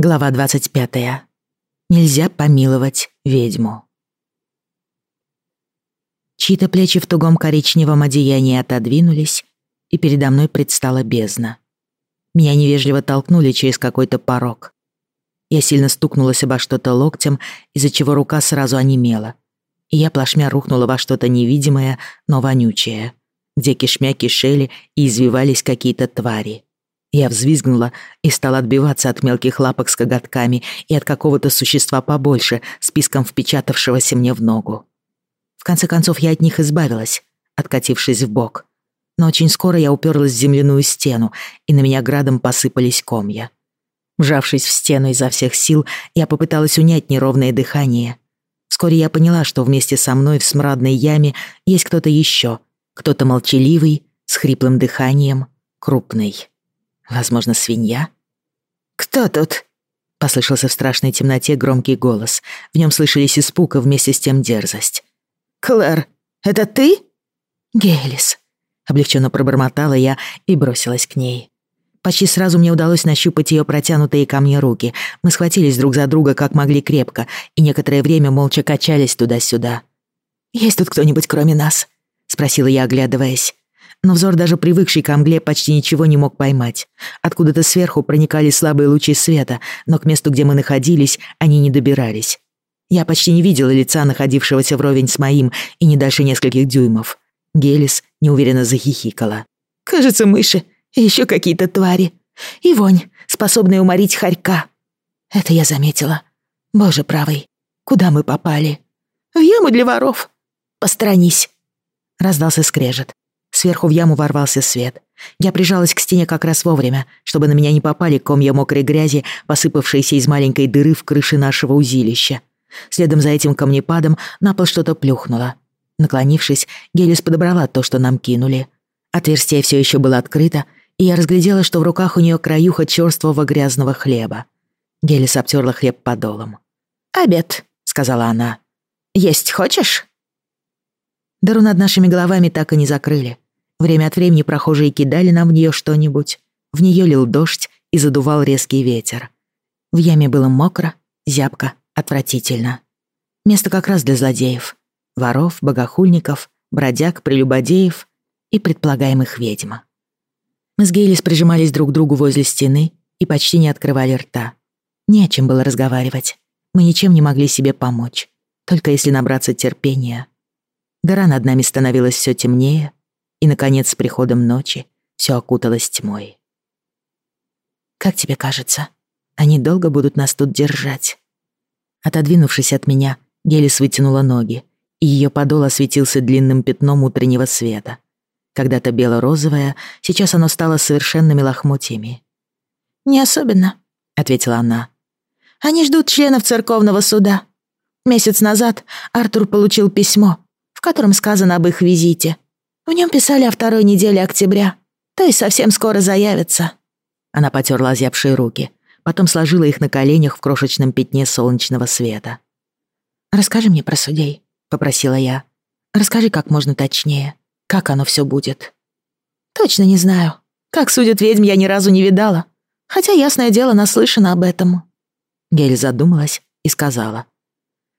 Глава 25. Нельзя помиловать ведьму. Чьи-то плечи в тугом коричневом одеянии отодвинулись, и передо мной предстала бездна. Меня невежливо толкнули через какой-то порог. Я сильно стукнулась обо что-то локтем, из-за чего рука сразу онемела. И я плашмя рухнула во что-то невидимое, но вонючее, где кишмя кишели и извивались какие-то твари. Я взвизгнула и стала отбиваться от мелких лапок с коготками и от какого-то существа побольше, списком впечатавшегося мне в ногу. В конце концов, я от них избавилась, откатившись в бок. Но очень скоро я уперлась в земляную стену, и на меня градом посыпались комья. Вжавшись в стену изо всех сил, я попыталась унять неровное дыхание. Вскоре я поняла, что вместе со мной в смрадной яме есть кто-то еще, кто-то молчаливый, с хриплым дыханием, крупный. Возможно, свинья? «Кто тут?» — послышался в страшной темноте громкий голос. В нем слышались испуг и вместе с тем дерзость. «Клэр, это ты?» «Гелис», — облегченно пробормотала я и бросилась к ней. Почти сразу мне удалось нащупать ее протянутые ко мне руки. Мы схватились друг за друга как могли крепко и некоторое время молча качались туда-сюда. «Есть тут кто-нибудь кроме нас?» — спросила я, оглядываясь но взор даже привыкший к мгле почти ничего не мог поймать. Откуда-то сверху проникали слабые лучи света, но к месту, где мы находились, они не добирались. Я почти не видела лица, находившегося вровень с моим, и не дальше нескольких дюймов. Гелис неуверенно захихикала. «Кажется, мыши и еще какие-то твари. И вонь, способная уморить хорька. Это я заметила. Боже правый, куда мы попали? В яму для воров. Посторонись!» Раздался скрежет. Сверху в яму ворвался свет. Я прижалась к стене как раз вовремя, чтобы на меня не попали комья мокрой грязи, посыпавшиеся из маленькой дыры в крыше нашего узилища. Следом за этим камнепадом на пол что-то плюхнуло. Наклонившись, Гелис подобрала то, что нам кинули. Отверстие все еще было открыто, и я разглядела, что в руках у нее краюха черствого грязного хлеба. Гелис обтерла хлеб подолом. «Обед», — сказала она. «Есть хочешь?» Дыру над нашими головами так и не закрыли. Время от времени прохожие кидали нам в нее что-нибудь. В нее лил дождь и задувал резкий ветер. В яме было мокро, зябко, отвратительно. Место как раз для злодеев. Воров, богохульников, бродяг, прелюбодеев и предполагаемых ведьм. Мы с Гейлис прижимались друг к другу возле стены и почти не открывали рта. Не о чем было разговаривать. Мы ничем не могли себе помочь. Только если набраться терпения. Дыра над нами становилась все темнее, и, наконец, с приходом ночи все окуталось тьмой. «Как тебе кажется, они долго будут нас тут держать?» Отодвинувшись от меня, Гелис вытянула ноги, и ее подол осветился длинным пятном утреннего света. Когда-то бело-розовое, сейчас оно стало совершенными лохмотьями. «Не особенно», — ответила она. «Они ждут членов церковного суда. Месяц назад Артур получил письмо, в котором сказано об их визите. В нем писали о второй неделе октября, то есть совсем скоро заявятся». Она потерла озябшие руки, потом сложила их на коленях в крошечном пятне солнечного света. «Расскажи мне про судей», — попросила я. «Расскажи как можно точнее, как оно все будет». «Точно не знаю. Как судят ведьм, я ни разу не видала. Хотя, ясное дело, наслышана об этом». Гель задумалась и сказала.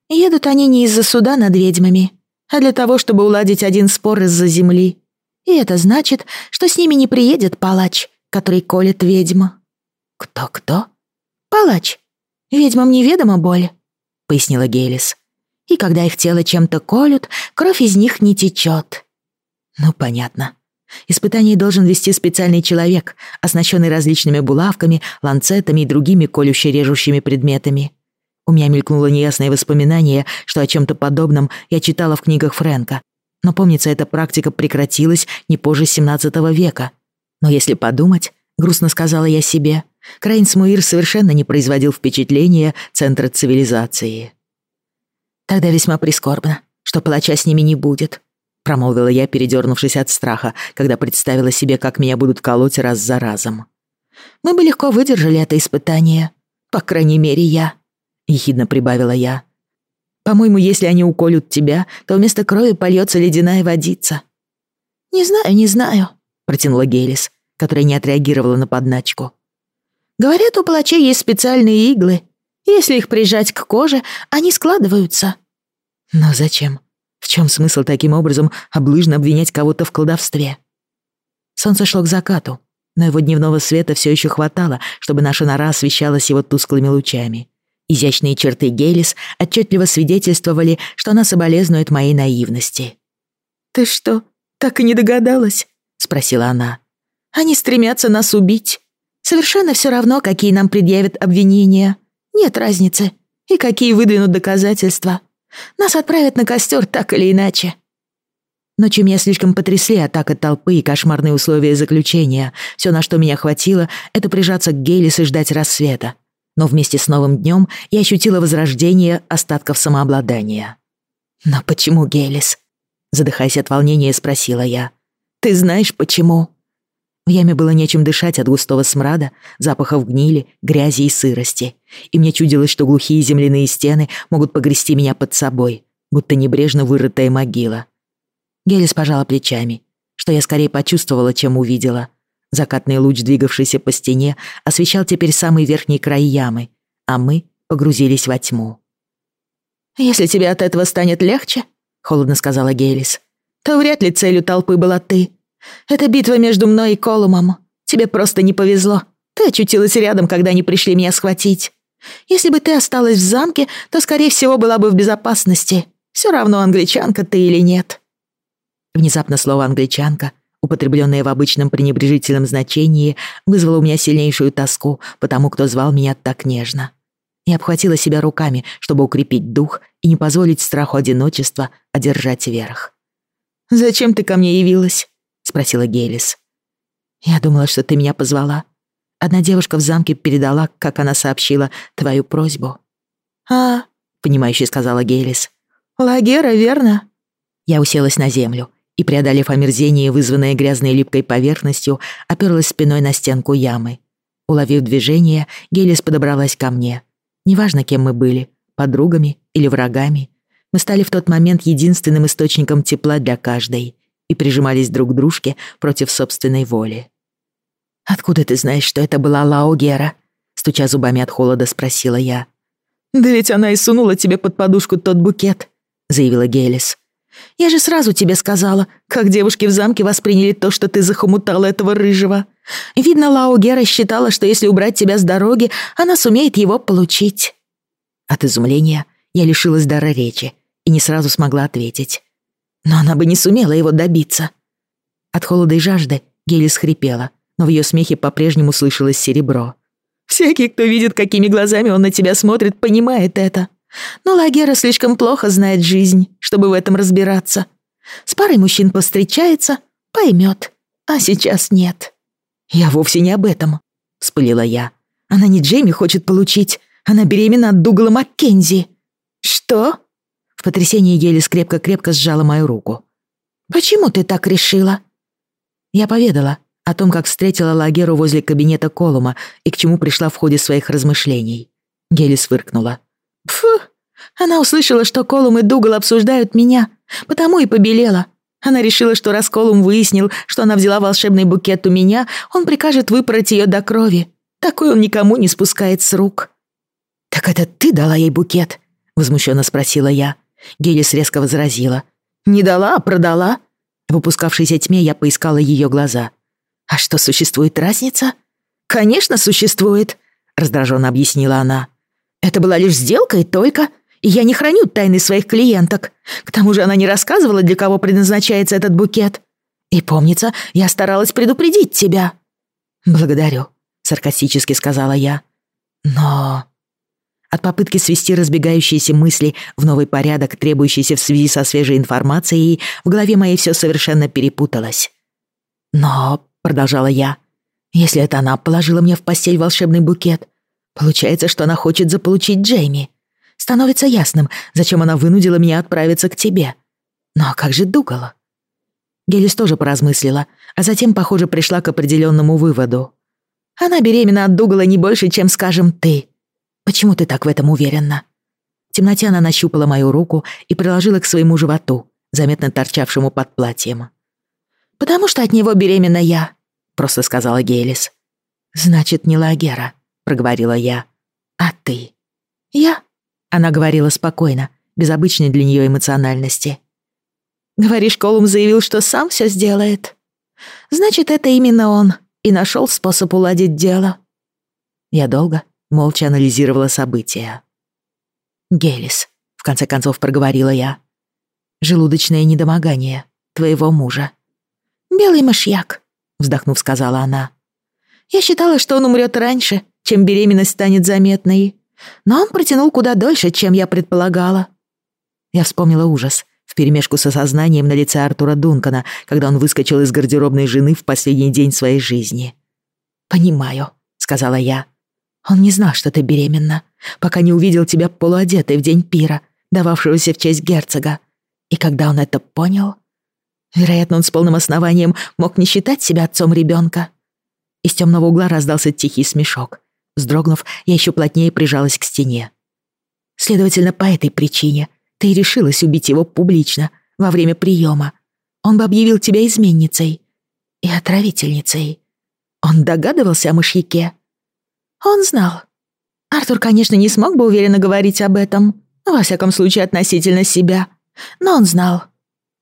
«Едут они не из-за суда над ведьмами, а для того, чтобы уладить один спор из-за земли. И это значит, что с ними не приедет палач, который колет ведьма». «Кто-кто?» «Палач. Ведьмам неведома боль», — пояснила Гелис. «И когда их тело чем-то колют, кровь из них не течет». «Ну, понятно. Испытание должен вести специальный человек, оснащенный различными булавками, ланцетами и другими колюще-режущими предметами. У меня мелькнуло неясное воспоминание, что о чем-то подобном я читала в книгах Фрэнка. Но помнится, эта практика прекратилась не позже 17 века. Но если подумать, грустно сказала я себе, Крайнсмуир совершенно не производил впечатления центра цивилизации. Тогда весьма прискорбно, что палача с ними не будет, промолвила я, передернувшись от страха, когда представила себе, как меня будут колоть раз за разом. Мы бы легко выдержали это испытание. По крайней мере, я ехидно прибавила я. По-моему, если они уколют тебя, то вместо крови польется ледяная водица. Не знаю, не знаю, протянула Гелис, которая не отреагировала на подначку. Говорят, у палачей есть специальные иглы. Если их прижать к коже, они складываются. Но зачем? В чем смысл таким образом облыжно обвинять кого-то в колдовстве? Солнце шло к закату, но его дневного света все еще хватало, чтобы наша нора освещалась его тусклыми лучами. Изящные черты Гелис отчетливо свидетельствовали, что она соболезнует моей наивности. «Ты что, так и не догадалась?» — спросила она. «Они стремятся нас убить. Совершенно все равно, какие нам предъявят обвинения. Нет разницы. И какие выдвинут доказательства. Нас отправят на костер так или иначе. Ночью меня слишком потрясли атака толпы и кошмарные условия заключения. Все, на что меня хватило, это прижаться к Гейлис и ждать рассвета. Но вместе с новым днем я ощутила возрождение остатков самообладания. «Но почему, Гейлис?» Задыхаясь от волнения, спросила я. «Ты знаешь, почему?» В яме было нечем дышать от густого смрада, запахов гнили, грязи и сырости. И мне чудилось, что глухие земляные стены могут погрести меня под собой, будто небрежно вырытая могила. Гелис пожала плечами, что я скорее почувствовала, чем увидела. Закатный луч, двигавшийся по стене, освещал теперь самый верхний край ямы, а мы погрузились во тьму. «Если тебе от этого станет легче», — холодно сказала Гелис, «то вряд ли целью толпы была ты. Это битва между мной и Колумом. Тебе просто не повезло. Ты очутилась рядом, когда они пришли меня схватить. Если бы ты осталась в замке, то, скорее всего, была бы в безопасности. Все равно, англичанка ты или нет». Внезапно слово «англичанка», употребленное в обычном пренебрежительном значении, вызвало у меня сильнейшую тоску по тому, кто звал меня так нежно. Я обхватила себя руками, чтобы укрепить дух и не позволить страху одиночества одержать верх. «Зачем ты ко мне явилась?» спросила Гелис. «Я думала, что ты меня позвала. Одна девушка в замке передала, как она сообщила, твою просьбу». «А, — понимающе сказала Гелис. «Лагера, верно?» Я уселась на землю и, преодолев омерзение, вызванное грязной липкой поверхностью, оперлась спиной на стенку ямы. Уловив движение, Гелис подобралась ко мне. Неважно, кем мы были, подругами или врагами, мы стали в тот момент единственным источником тепла для каждой и прижимались друг к дружке против собственной воли. «Откуда ты знаешь, что это была Лао Гера?» Стуча зубами от холода, спросила я. «Да ведь она и сунула тебе под подушку тот букет», — заявила Гелис. «Я же сразу тебе сказала, как девушки в замке восприняли то, что ты захомутала этого рыжего. Видно, Лао Гера считала, что если убрать тебя с дороги, она сумеет его получить». От изумления я лишилась дара речи и не сразу смогла ответить. Но она бы не сумела его добиться. От холода и жажды Гелис хрипела, но в ее смехе по-прежнему слышалось серебро. «Всякий, кто видит, какими глазами он на тебя смотрит, понимает это. Но Лагера слишком плохо знает жизнь, чтобы в этом разбираться. С парой мужчин повстречается, поймет, а сейчас нет». «Я вовсе не об этом», — вспылила я. «Она не Джейми хочет получить, она беременна от Дугала Маккензи». «Что?» В потрясении Гелис крепко-крепко сжала мою руку. «Почему ты так решила?» Я поведала о том, как встретила Лагеру возле кабинета Колума и к чему пришла в ходе своих размышлений. Гелис выркнула. «Фу! Она услышала, что Колум и Дугал обсуждают меня, потому и побелела. Она решила, что раз Колум выяснил, что она взяла волшебный букет у меня, он прикажет выпороть ее до крови. Такой он никому не спускает с рук». «Так это ты дала ей букет?» — возмущенно спросила я. Гелис резко возразила. «Не дала, а продала». В упускавшейся тьме я поискала ее глаза. «А что, существует разница?» «Конечно, существует», — раздраженно объяснила она. «Это была лишь сделка и только, и я не храню тайны своих клиенток. К тому же она не рассказывала, для кого предназначается этот букет. И помнится, я старалась предупредить тебя». «Благодарю», — саркастически сказала я. «Но...» От попытки свести разбегающиеся мысли в новый порядок, требующийся в связи со свежей информацией, в голове моей все совершенно перепуталось. «Но», — продолжала я, — «если это она положила мне в постель волшебный букет, получается, что она хочет заполучить Джейми. Становится ясным, зачем она вынудила меня отправиться к тебе. Но как же Дугала?» Гелис тоже поразмыслила, а затем, похоже, пришла к определенному выводу. «Она беременна от Дугала не больше, чем, скажем, ты», Почему ты так в этом уверена?» В темноте она нащупала мою руку и приложила к своему животу, заметно торчавшему под платьем. «Потому что от него беременна я», — просто сказала Гейлис. «Значит, не Лагера», проговорила я. «А ты?» «Я?» Она говорила спокойно, без обычной для нее эмоциональности. «Говоришь, Колум заявил, что сам все сделает? Значит, это именно он и нашел способ уладить дело». Я долго, молча анализировала события. «Гелис», — в конце концов проговорила я. «Желудочное недомогание твоего мужа». «Белый мышьяк», — вздохнув, сказала она. «Я считала, что он умрет раньше, чем беременность станет заметной. Но он протянул куда дольше, чем я предполагала». Я вспомнила ужас вперемешку с осознанием на лице Артура Дункана, когда он выскочил из гардеробной жены в последний день своей жизни. «Понимаю», — сказала я. «Он не знал, что ты беременна, пока не увидел тебя полуодетой в день пира, дававшегося в честь герцога. И когда он это понял, вероятно, он с полным основанием мог не считать себя отцом ребенка. Из темного угла раздался тихий смешок. Вздрогнув, я еще плотнее прижалась к стене. Следовательно, по этой причине ты решилась убить его публично, во время приема. Он бы объявил тебя изменницей и отравительницей. Он догадывался о мышьяке? Он знал. Артур, конечно, не смог бы уверенно говорить об этом, во всяком случае относительно себя, но он знал.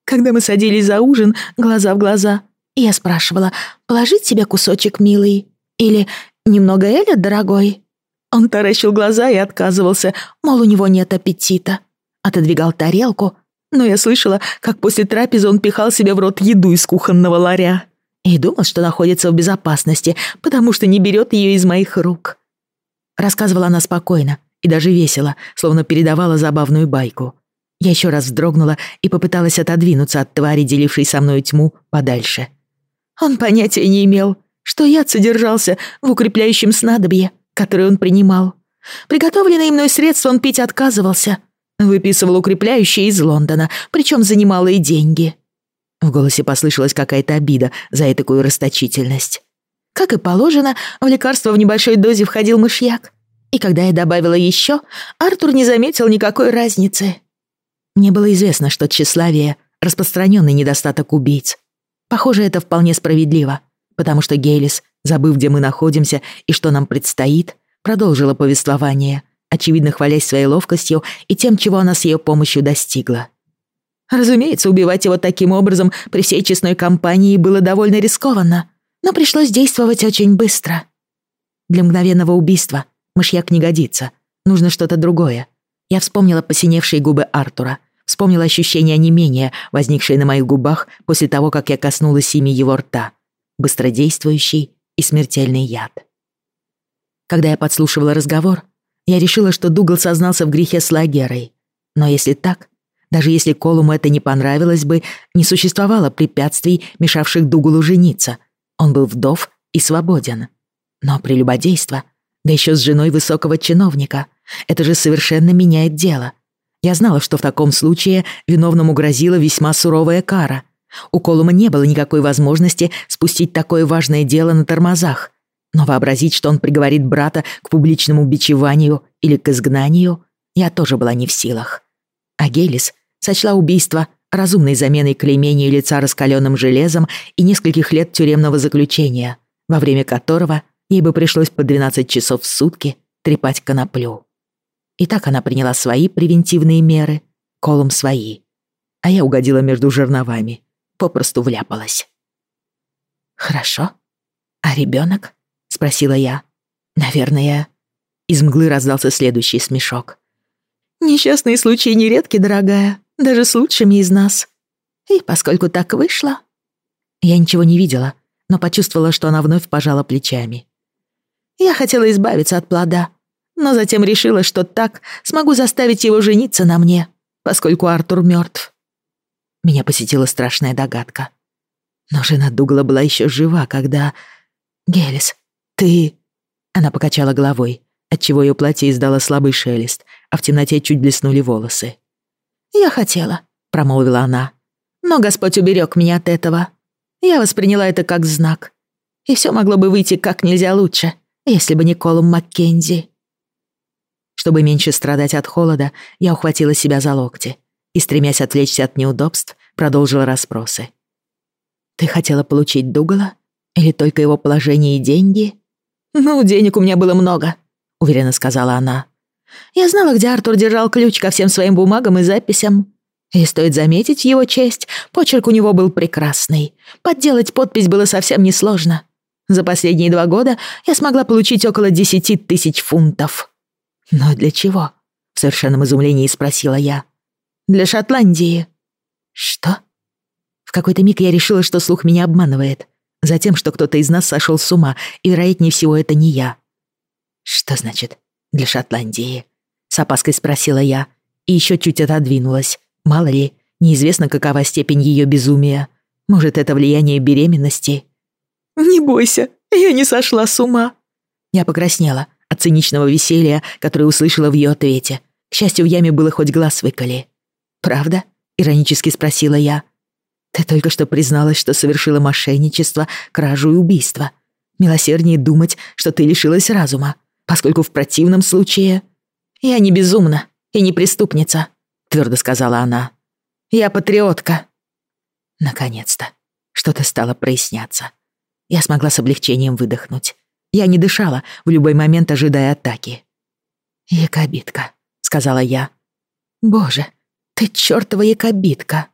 Когда мы садились за ужин, глаза в глаза, я спрашивала, положить себе кусочек, милый, или немного Эля, дорогой? Он таращил глаза и отказывался, мол, у него нет аппетита. Отодвигал тарелку, но я слышала, как после трапезы он пихал себе в рот еду из кухонного ларя и думал, что находится в безопасности, потому что не берет ее из моих рук. Рассказывала она спокойно и даже весело, словно передавала забавную байку. Я еще раз вздрогнула и попыталась отодвинуться от твари, делившей со мной тьму, подальше. Он понятия не имел, что яд содержался в укрепляющем снадобье, которое он принимал. Приготовленные мной средства он пить отказывался. Выписывал укрепляющие из Лондона, причем за немалые деньги. В голосе послышалась какая-то обида за такую расточительность. Как и положено, в лекарство в небольшой дозе входил мышьяк. И когда я добавила еще, Артур не заметил никакой разницы. Мне было известно, что тщеславие — распространенный недостаток убийц. Похоже, это вполне справедливо, потому что Гейлис, забыв, где мы находимся и что нам предстоит, продолжила повествование, очевидно хвалясь своей ловкостью и тем, чего она с ее помощью достигла. Разумеется, убивать его таким образом при всей честной компании было довольно рискованно, но пришлось действовать очень быстро. Для мгновенного убийства мышьяк не годится, нужно что-то другое. Я вспомнила посиневшие губы Артура, вспомнила ощущение онемения, возникшее на моих губах после того, как я коснулась ими его рта. Быстродействующий и смертельный яд. Когда я подслушивала разговор, я решила, что Дугал сознался в грехе с Лагерой. Но если так, даже если Колуму это не понравилось бы, не существовало препятствий, мешавших Дугалу жениться. Он был вдов и свободен. Но прелюбодейство, да еще с женой высокого чиновника, это же совершенно меняет дело. Я знала, что в таком случае виновному грозила весьма суровая кара. У Колума не было никакой возможности спустить такое важное дело на тормозах. Но вообразить, что он приговорит брата к публичному бичеванию или к изгнанию, я тоже была не в силах. А Гелис сочла убийство разумной заменой клеймения лица раскаленным железом и нескольких лет тюремного заключения, во время которого ей бы пришлось по 12 часов в сутки трепать коноплю. И так она приняла свои превентивные меры, колом свои. А я угодила между жерновами, попросту вляпалась. «Хорошо. А ребенок? спросила я. «Наверное...» Из мглы раздался следующий смешок. «Несчастные случаи нередки, дорогая, даже с лучшими из нас. И поскольку так вышло...» Я ничего не видела, но почувствовала, что она вновь пожала плечами. «Я хотела избавиться от плода, но затем решила, что так смогу заставить его жениться на мне, поскольку Артур мертв. Меня посетила страшная догадка. Но жена Дугла была еще жива, когда... «Гелис, ты...» Она покачала головой, отчего ее платье издало слабый шелест, а в темноте чуть блеснули волосы. «Я хотела», — промолвила она. «Но Господь уберег меня от этого. Я восприняла это как знак. И все могло бы выйти как нельзя лучше, если бы не Колум Маккензи». Чтобы меньше страдать от холода, я ухватила себя за локти и, стремясь отвлечься от неудобств, продолжила расспросы. «Ты хотела получить Дугала? Или только его положение и деньги?» «Ну, денег у меня было много», — уверенно сказала она. «Я знала, где Артур держал ключ ко всем своим бумагам и записям. И стоит заметить его честь, почерк у него был прекрасный. Подделать подпись было совсем несложно. За последние два года я смогла получить около десяти тысяч фунтов». «Но для чего?» — в совершенном изумлении спросила я. «Для Шотландии». «Что?» В какой-то миг я решила, что слух меня обманывает. Затем, что кто-то из нас сошел с ума, и, вероятнее всего, это не я. «Что значит «для Шотландии»?» С опаской спросила я, и еще чуть отодвинулась. Мало ли, неизвестно, какова степень ее безумия. Может, это влияние беременности? «Не бойся, я не сошла с ума». Я покраснела от циничного веселья, которое услышала в ее ответе. К счастью, в яме было хоть глаз выколи. «Правда?» — иронически спросила я. «Ты только что призналась, что совершила мошенничество, кражу и убийство. Милосерднее думать, что ты лишилась разума, поскольку в противном случае...» «Я не безумна и не преступница», — твердо сказала она. «Я патриотка». Наконец-то. Что-то стало проясняться. Я смогла с облегчением выдохнуть. Я не дышала, в любой момент ожидая атаки. «Якобитка», — сказала я. «Боже, ты чёртова якобитка!»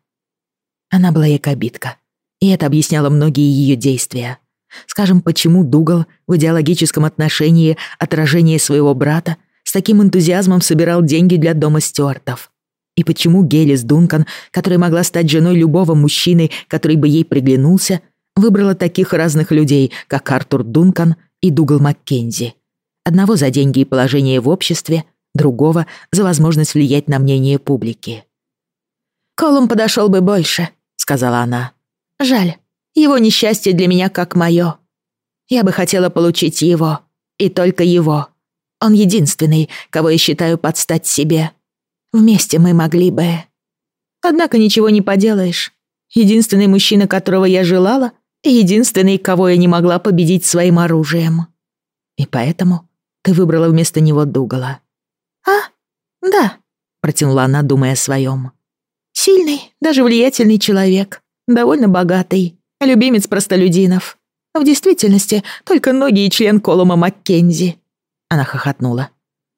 Она была якобитка, и это объясняло многие ее действия. Скажем, почему Дугал в идеологическом отношении отражение своего брата с таким энтузиазмом собирал деньги для дома Стюартов. И почему Гелис Дункан, которая могла стать женой любого мужчины, который бы ей приглянулся, выбрала таких разных людей, как Артур Дункан и Дугал Маккензи. Одного за деньги и положение в обществе, другого за возможность влиять на мнение публики. «Колум подошел бы больше», — сказала она. «Жаль, его несчастье для меня как мое. Я бы хотела получить его, и только его. Он единственный, кого я считаю подстать себе. Вместе мы могли бы. Однако ничего не поделаешь. Единственный мужчина, которого я желала, и единственный, кого я не могла победить своим оружием. И поэтому ты выбрала вместо него Дугала. А? Да, протянула она, думая о своем. Сильный, даже влиятельный человек, довольно богатый, любимец простолюдинов. В действительности, только ноги и член Колума Маккензи. Она хохотнула.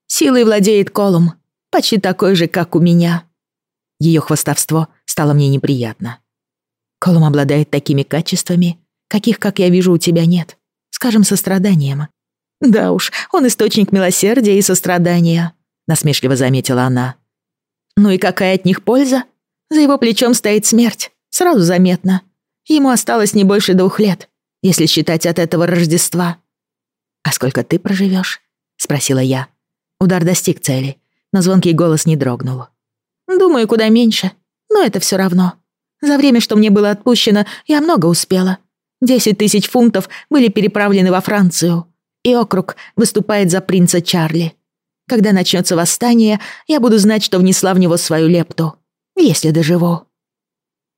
Силой владеет Колум, почти такой же, как у меня. Ее хвастовство стало мне неприятно. Колум обладает такими качествами, каких, как я вижу, у тебя нет. Скажем, состраданием. Да уж, он источник милосердия и сострадания, насмешливо заметила она. Ну и какая от них польза? За его плечом стоит смерть, сразу заметно. Ему осталось не больше двух лет, если считать от этого Рождества. «А сколько ты проживешь? спросила я. Удар достиг цели, но звонкий голос не дрогнул. «Думаю, куда меньше, но это все равно. За время, что мне было отпущено, я много успела. Десять тысяч фунтов были переправлены во Францию, и округ выступает за принца Чарли. Когда начнется восстание, я буду знать, что внесла в него свою лепту, если доживу».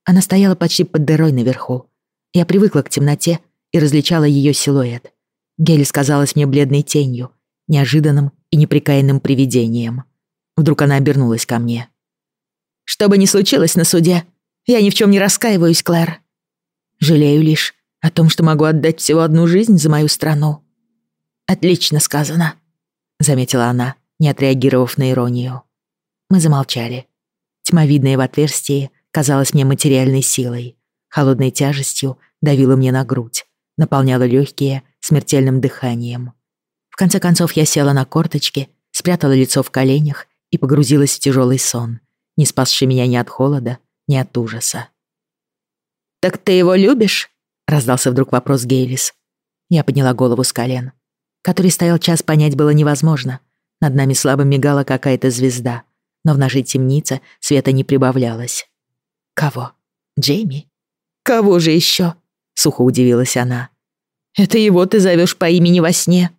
Она стояла почти под дырой наверху. Я привыкла к темноте и различала ее силуэт. Гель казалась мне бледной тенью, неожиданным и неприкаянным привидением. Вдруг она обернулась ко мне. «Что бы ни случилось на суде, я ни в чем не раскаиваюсь, Клэр. Жалею лишь о том, что могу отдать всего одну жизнь за мою страну». «Отлично сказано», — заметила она, не отреагировав на иронию. Мы замолчали. Тьма, видная в отверстии, казалась мне материальной силой, холодной тяжестью давила мне на грудь, наполняла легкие смертельным дыханием. В конце концов я села на корточки, спрятала лицо в коленях и погрузилась в тяжелый сон, не спасший меня ни от холода, ни от ужаса. «Так ты его любишь?» — раздался вдруг вопрос Гейлис. Я подняла голову с колен. Который стоял час, понять было невозможно. Над нами слабо мигала какая-то звезда, но в нашей темнице света не прибавлялось. «Кого? Джейми?» «Кого же еще?» — сухо удивилась она. «Это его ты зовешь по имени во сне?»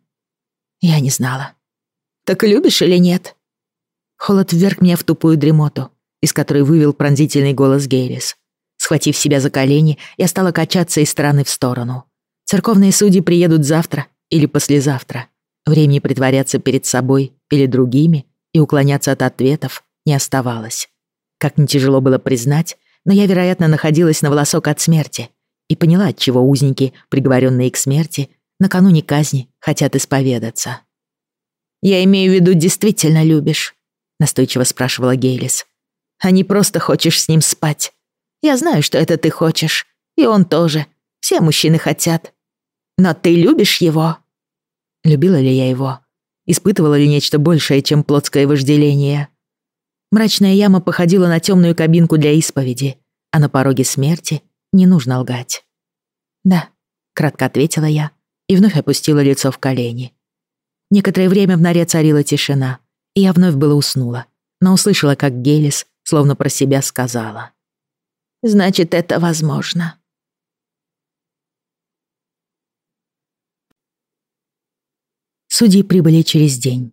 Я не знала. «Так любишь или нет?» Холод вверг меня в тупую дремоту, из которой вывел пронзительный голос Гейлис. Схватив себя за колени, я стала качаться из стороны в сторону. Церковные судьи приедут завтра или послезавтра. Времени притворяться перед собой или другими и уклоняться от ответов не оставалось. Как не тяжело было признать, но я, вероятно, находилась на волосок от смерти и поняла, отчего узники, приговоренные к смерти, накануне казни хотят исповедаться. «Я имею в виду, действительно любишь?» — настойчиво спрашивала Гейлис. «А не просто хочешь с ним спать. Я знаю, что это ты хочешь. И он тоже. Все мужчины хотят. Но ты любишь его?» Любила ли я его? Испытывала ли нечто большее, чем плотское вожделение? Мрачная яма походила на темную кабинку для исповеди, а на пороге смерти не нужно лгать. «Да», — кратко ответила я и вновь опустила лицо в колени. Некоторое время в норе царила тишина, и я вновь было уснула, но услышала, как Гелис словно про себя сказала. «Значит, это возможно». Судьи прибыли через день.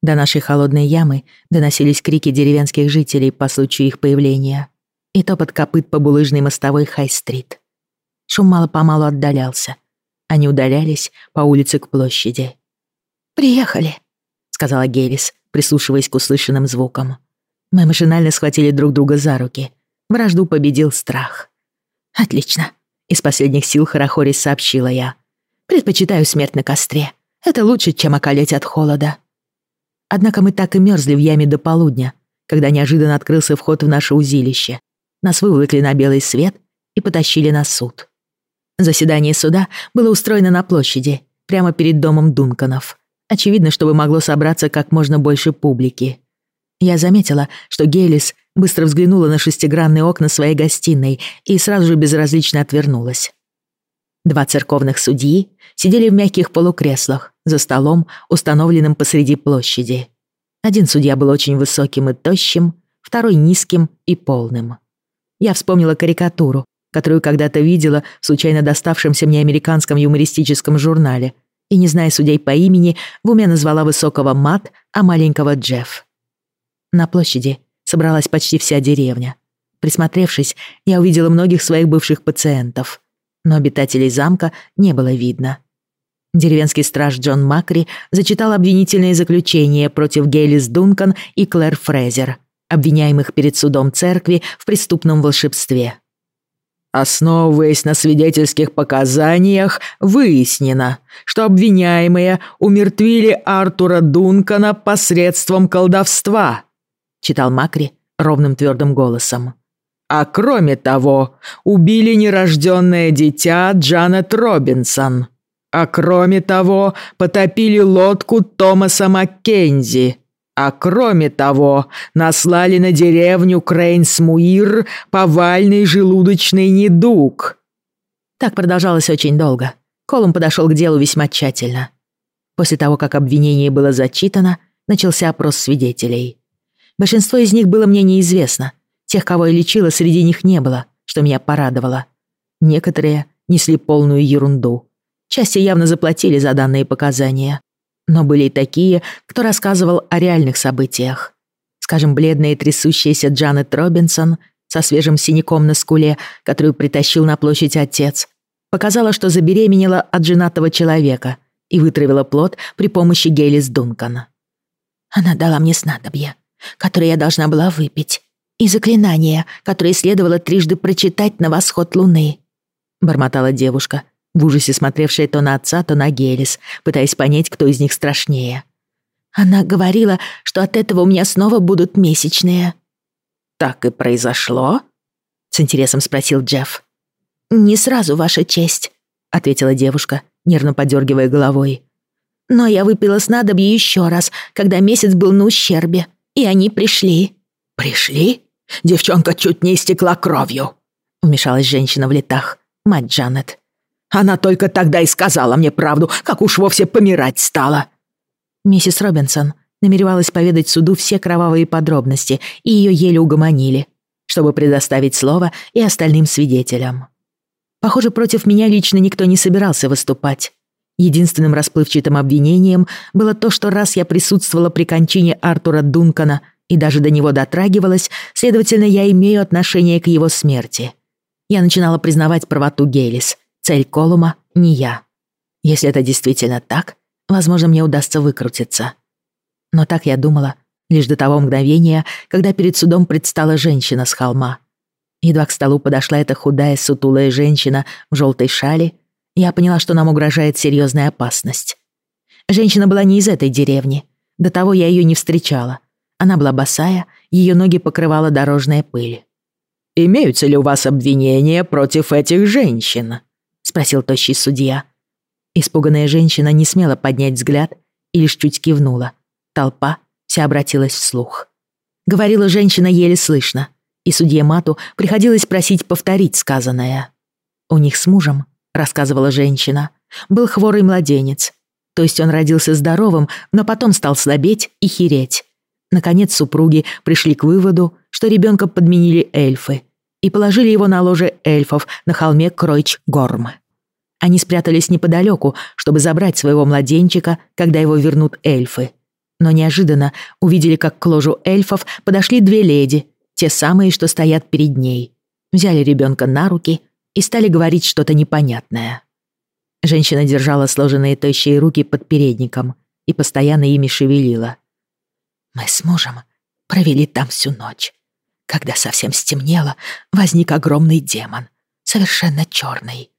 До нашей холодной ямы доносились крики деревенских жителей по случаю их появления и топот копыт по булыжной мостовой Хай-стрит. Шум мало-помалу отдалялся. Они удалялись по улице к площади. «Приехали», — сказала Геррис, прислушиваясь к услышанным звукам. Мы машинально схватили друг друга за руки. Вражду победил страх. «Отлично», — из последних сил хорохорис сообщила я. «Предпочитаю смерть на костре. Это лучше, чем околеть от холода». Однако мы так и мерзли в яме до полудня, когда неожиданно открылся вход в наше узилище. Нас вывлекли на белый свет и потащили на суд. Заседание суда было устроено на площади, прямо перед домом Дунканов. Очевидно, чтобы могло собраться как можно больше публики. Я заметила, что Гелис быстро взглянула на шестигранные окна своей гостиной и сразу же безразлично отвернулась. Два церковных судьи сидели в мягких полукреслах за столом, установленным посреди площади. Один судья был очень высоким и тощим, второй низким и полным. Я вспомнила карикатуру, которую когда-то видела в случайно доставшемся мне американском юмористическом журнале, и, не зная судей по имени, в уме назвала высокого Мат, а маленького Джефф. На площади собралась почти вся деревня. Присмотревшись, я увидела многих своих бывших пациентов, но обитателей замка не было видно. Деревенский страж Джон Макри зачитал обвинительное заключение против Гейлис Дункан и Клэр Фрезер, обвиняемых перед судом церкви в преступном волшебстве. Основываясь на свидетельских показаниях, выяснено, что обвиняемые умертвили Артура Дункана посредством колдовства, читал Макри ровным твердым голосом. А кроме того, убили нерожденное дитя Джанет Робинсон. А кроме того, потопили лодку Томаса Маккензи. А кроме того, наслали на деревню Крейнсмуир повальный желудочный недуг. Так продолжалось очень долго. Колум подошел к делу весьма тщательно. После того, как обвинение было зачитано, начался опрос свидетелей. Большинство из них было мне неизвестно. Тех, кого я лечила, среди них не было, что меня порадовало. Некоторые несли полную ерунду. Части явно заплатили за данные показания. Но были и такие, кто рассказывал о реальных событиях. Скажем, бледная и трясущаяся Джанет Робинсон со свежим синяком на скуле, которую притащил на площадь отец, показала, что забеременела от женатого человека и вытравила плод при помощи Гейлис Дункана. «Она дала мне снадобье, которое я должна была выпить, и заклинание, которое следовало трижды прочитать на восход луны», — бормотала девушка, в ужасе смотревшая то на отца, то на Гелис, пытаясь понять, кто из них страшнее. Она говорила, что от этого у меня снова будут месячные. «Так и произошло?» — с интересом спросил Джефф. «Не сразу, Ваша честь», — ответила девушка, нервно подергивая головой. «Но я выпила снадобье еще раз, когда месяц был на ущербе, и они пришли». «Пришли? Девчонка чуть не истекла кровью», — вмешалась женщина в летах, мать Джанет. Она только тогда и сказала мне правду, как уж вовсе помирать стала». Миссис Робинсон намеревалась поведать суду все кровавые подробности, и ее еле угомонили, чтобы предоставить слово и остальным свидетелям. Похоже, против меня лично никто не собирался выступать. Единственным расплывчатым обвинением было то, что раз я присутствовала при кончине Артура Дункана и даже до него дотрагивалась, следовательно, я имею отношение к его смерти. Я начинала признавать правоту Гелис, Цель Колума не я. Если это действительно так, возможно, мне удастся выкрутиться. Но так я думала лишь до того мгновения, когда перед судом предстала женщина с холма. Едва к столу подошла эта худая, сутулая женщина в желтой шале Я поняла, что нам угрожает серьезная опасность. Женщина была не из этой деревни. До того я ее не встречала. Она была босая, ее ноги покрывала дорожная пыль. «Имеются ли у вас обвинения против этих женщин?» — спросил тощий судья. Испуганная женщина не смела поднять взгляд и лишь чуть кивнула. Толпа вся обратилась вслух. Говорила женщина еле слышно, и судье Мату приходилось просить повторить сказанное. У них с мужем, рассказывала женщина, был хворый младенец. То есть он родился здоровым, но потом стал слабеть и хереть. Наконец супруги пришли к выводу, что ребенка подменили эльфы, и положили его на ложе эльфов на холме Кройч-Горм. Они спрятались неподалеку, чтобы забрать своего младенчика, когда его вернут эльфы. Но неожиданно увидели, как к ложу эльфов подошли две леди, те самые, что стоят перед ней. Взяли ребенка на руки и стали говорить что-то непонятное. Женщина держала сложенные тощие руки под передником и постоянно ими шевелила. «Мы с мужем провели там всю ночь. Когда совсем стемнело, возник огромный демон, совершенно черный.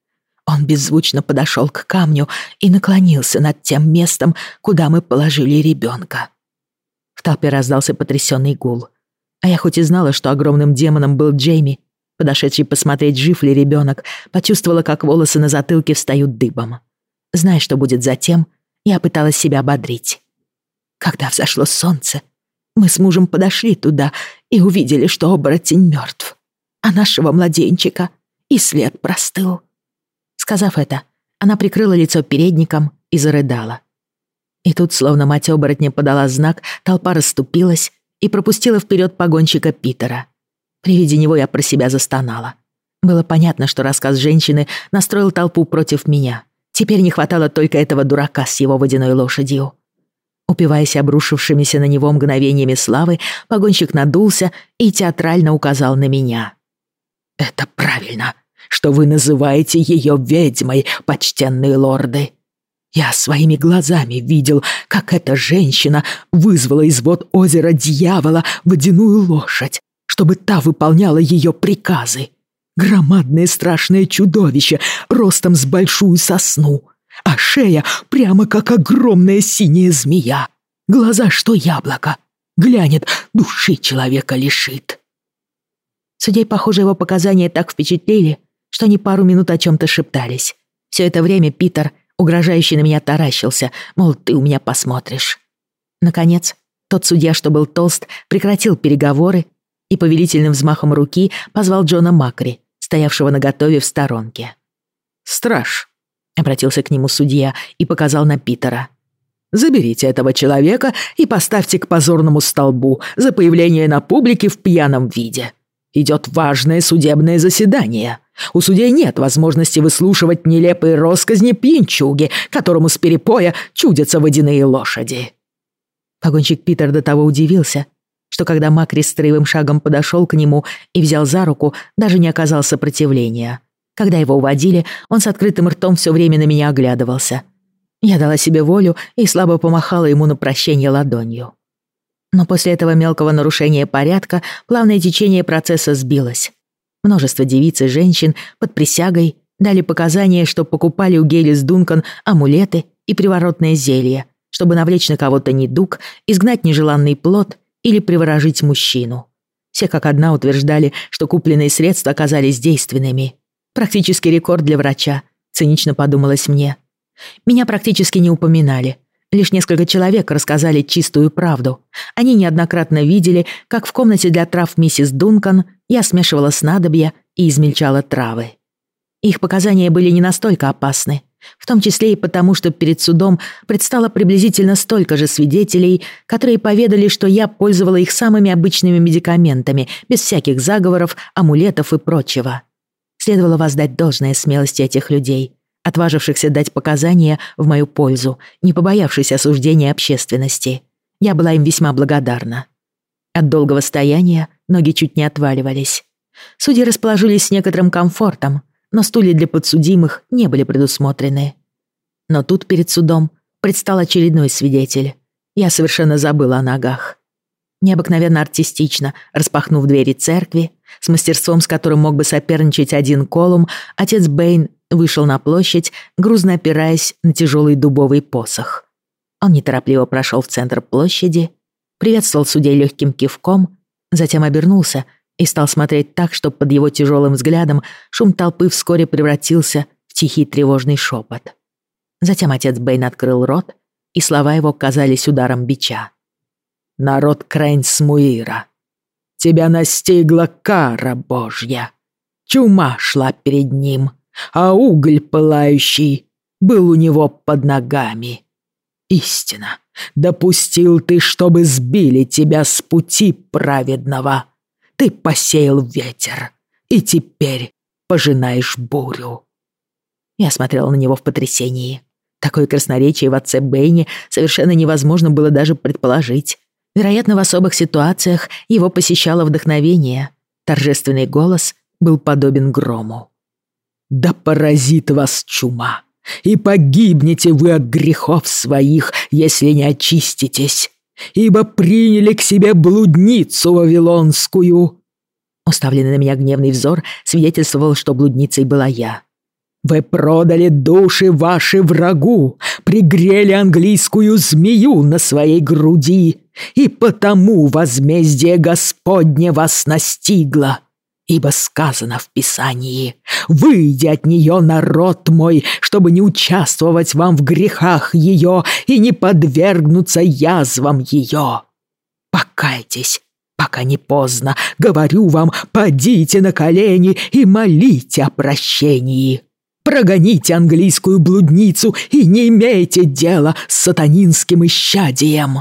Он беззвучно подошел к камню и наклонился над тем местом, куда мы положили ребенка. В толпе раздался потрясенный гул. А я хоть и знала, что огромным демоном был Джейми, подошедший посмотреть, жив ли ребенок, почувствовала, как волосы на затылке встают дыбом. Зная, что будет затем, я пыталась себя ободрить. Когда взошло солнце, мы с мужем подошли туда и увидели, что оборотень мертв, а нашего младенчика и след простыл. Сказав это, она прикрыла лицо передником и зарыдала. И тут, словно мать оборотня подала знак, толпа расступилась и пропустила вперед погонщика Питера. При виде него я про себя застонала. Было понятно, что рассказ женщины настроил толпу против меня. Теперь не хватало только этого дурака с его водяной лошадью. Упиваясь обрушившимися на него мгновениями славы, погонщик надулся и театрально указал на меня. «Это правильно, что вы называете ее ведьмой, почтенные лорды. Я своими глазами видел, как эта женщина вызвала из вод озера дьявола водяную лошадь, чтобы та выполняла ее приказы. Громадное страшное чудовище, ростом с большую сосну, а шея прямо как огромная синяя змея. Глаза, что яблоко. Глянет, души человека лишит. Судей, похоже, его показания так впечатлили, что они пару минут о чем-то шептались. Все это время Питер, угрожающий на меня, таращился, мол, ты у меня посмотришь. Наконец, тот судья, что был толст, прекратил переговоры и повелительным взмахом руки позвал Джона Макри, стоявшего наготове в сторонке. «Страж», — обратился к нему судья и показал на Питера. «Заберите этого человека и поставьте к позорному столбу за появление на публике в пьяном виде. Идет важное судебное заседание. У судей нет возможности выслушивать нелепые росказни пьянчуги, которому с перепоя чудятся водяные лошади». Погонщик Питер до того удивился, что когда Макри строевым шагом подошел к нему и взял за руку, даже не оказал сопротивления. Когда его уводили, он с открытым ртом все время на меня оглядывался. Я дала себе волю и слабо помахала ему на прощение ладонью. Но после этого мелкого нарушения порядка плавное течение процесса сбилось. Множество девиц и женщин под присягой дали показания, что покупали у Гелис Дункан амулеты и приворотное зелье, чтобы навлечь на кого-то недуг, изгнать нежеланный плод или приворожить мужчину. Все как одна утверждали, что купленные средства оказались действенными. Практически рекорд для врача, цинично подумалось мне. Меня практически не упоминали. Лишь несколько человек рассказали чистую правду. Они неоднократно видели, как в комнате для трав миссис Дункан я смешивала снадобья и измельчала травы. Их показания были не настолько опасны, в том числе и потому, что перед судом предстало приблизительно столько же свидетелей, которые поведали, что я пользовала их самыми обычными медикаментами, без всяких заговоров, амулетов и прочего. Следовало воздать должное смелости этих людей, отважившихся дать показания в мою пользу, не побоявшись осуждения общественности. Я была им весьма благодарна. От долгого стояния ноги чуть не отваливались. Судьи расположились с некоторым комфортом, но стулья для подсудимых не были предусмотрены. Но тут перед судом предстал очередной свидетель. Я совершенно забыла о ногах. Необыкновенно артистично, распахнув двери церкви, с мастерством, с которым мог бы соперничать один Колум, отец Бэйн вышел на площадь, грузно опираясь на тяжелый дубовый посох. Он неторопливо прошел в центр площади, приветствовал судей легким кивком, затем обернулся и стал смотреть так, что под его тяжелым взглядом шум толпы вскоре превратился в тихий тревожный шепот. Затем отец Бэйн открыл рот, и слова его казались ударом бича. «Народ Крэнсмуира, тебя настигла кара Божья. Чума шла перед ним, а уголь пылающий был у него под ногами. Истина, допустил ты, чтобы сбили тебя с пути праведного. Ты посеял ветер, и теперь пожинаешь бурю. Я смотрела на него в потрясении. Такое красноречие в отце Бэйне совершенно невозможно было даже предположить. Вероятно, в особых ситуациях его посещало вдохновение. Торжественный голос был подобен грому. «Да поразит вас чума, и погибнете вы от грехов своих, если не очиститесь, ибо приняли к себе блудницу вавилонскую». Уставленный на меня гневный взор свидетельствовал, что блудницей была я. Вы продали души ваши врагу, пригрели английскую змею на своей груди, и потому возмездие Господне вас настигло. Ибо сказано в Писании, «Выйди от нее, народ мой, чтобы не участвовать вам в грехах ее и не подвергнуться язвам ее». Покайтесь, пока не поздно, говорю вам, подите на колени и молите о прощении. Прогоните английскую блудницу и не имейте дела с сатанинским исчадием!»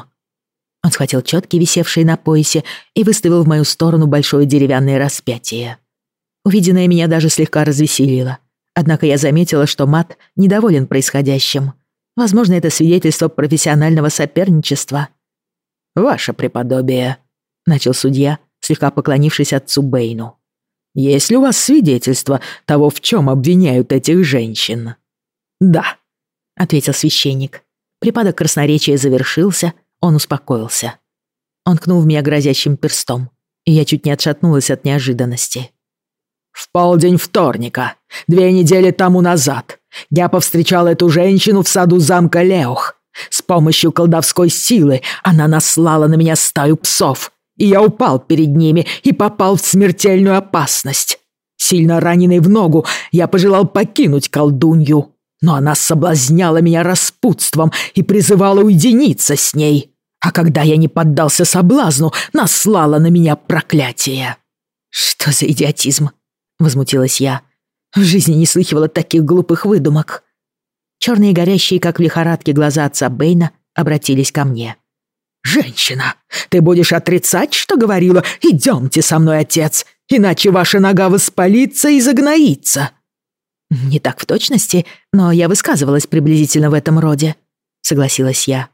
Он схватил четки, висевшие на поясе, и выставил в мою сторону большое деревянное распятие. Увиденное меня даже слегка развеселило. Однако я заметила, что Мат недоволен происходящим. Возможно, это свидетельство профессионального соперничества. «Ваше преподобие», — начал судья, слегка поклонившись отцу Бэйну. Есть ли у вас свидетельство того, в чем обвиняют этих женщин?» «Да», — ответил священник. Припадок красноречия завершился, он успокоился. Он кнул в меня грозящим перстом, и я чуть не отшатнулась от неожиданности. «В полдень вторника, две недели тому назад, я повстречал эту женщину в саду замка Леух. С помощью колдовской силы она наслала на меня стаю псов, и я упал перед ними и попал в смертельную опасность. Сильно раненый в ногу, я пожелал покинуть колдунью, но она соблазняла меня распутством и призывала уединиться с ней. А когда я не поддался соблазну, наслала на меня проклятие. «Что за идиотизм?» — возмутилась я. В жизни не слыхивала таких глупых выдумок. Черные горящие, как в лихорадке, глаза отца Бэйна обратились ко мне. «Женщина, ты будешь отрицать, что говорила? Идемте со мной, отец, иначе ваша нога воспалится и загноится». «Не так в точности, но я высказывалась приблизительно в этом роде», — согласилась я.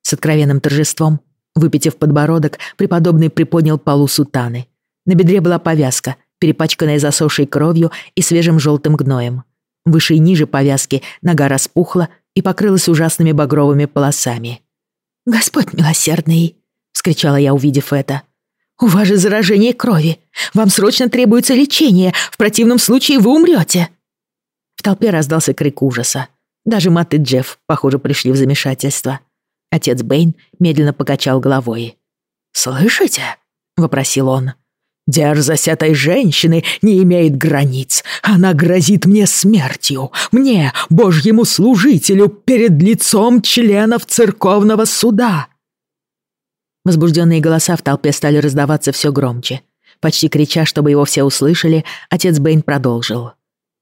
С откровенным торжеством, выпитив подбородок, преподобный приподнял полу сутаны. На бедре была повязка, перепачканная засохшей кровью и свежим желтым гноем. Выше и ниже повязки нога распухла и покрылась ужасными багровыми полосами. «Господь милосердный!» — вскричала я, увидев это. «У вас же заражение крови. Вам срочно требуется лечение. В противном случае вы умрете!» В толпе раздался крик ужаса. Даже Мат и Джефф, похоже, пришли в замешательство. Отец Бэйн медленно покачал головой. «Слышите?» — вопросил он. Дерзость этой женщины не имеет границ. Она грозит мне смертью. Мне, божьему служителю, перед лицом членов церковного суда. Возбужденные голоса в толпе стали раздаваться все громче. Почти крича, чтобы его все услышали, отец Бэйн продолжил.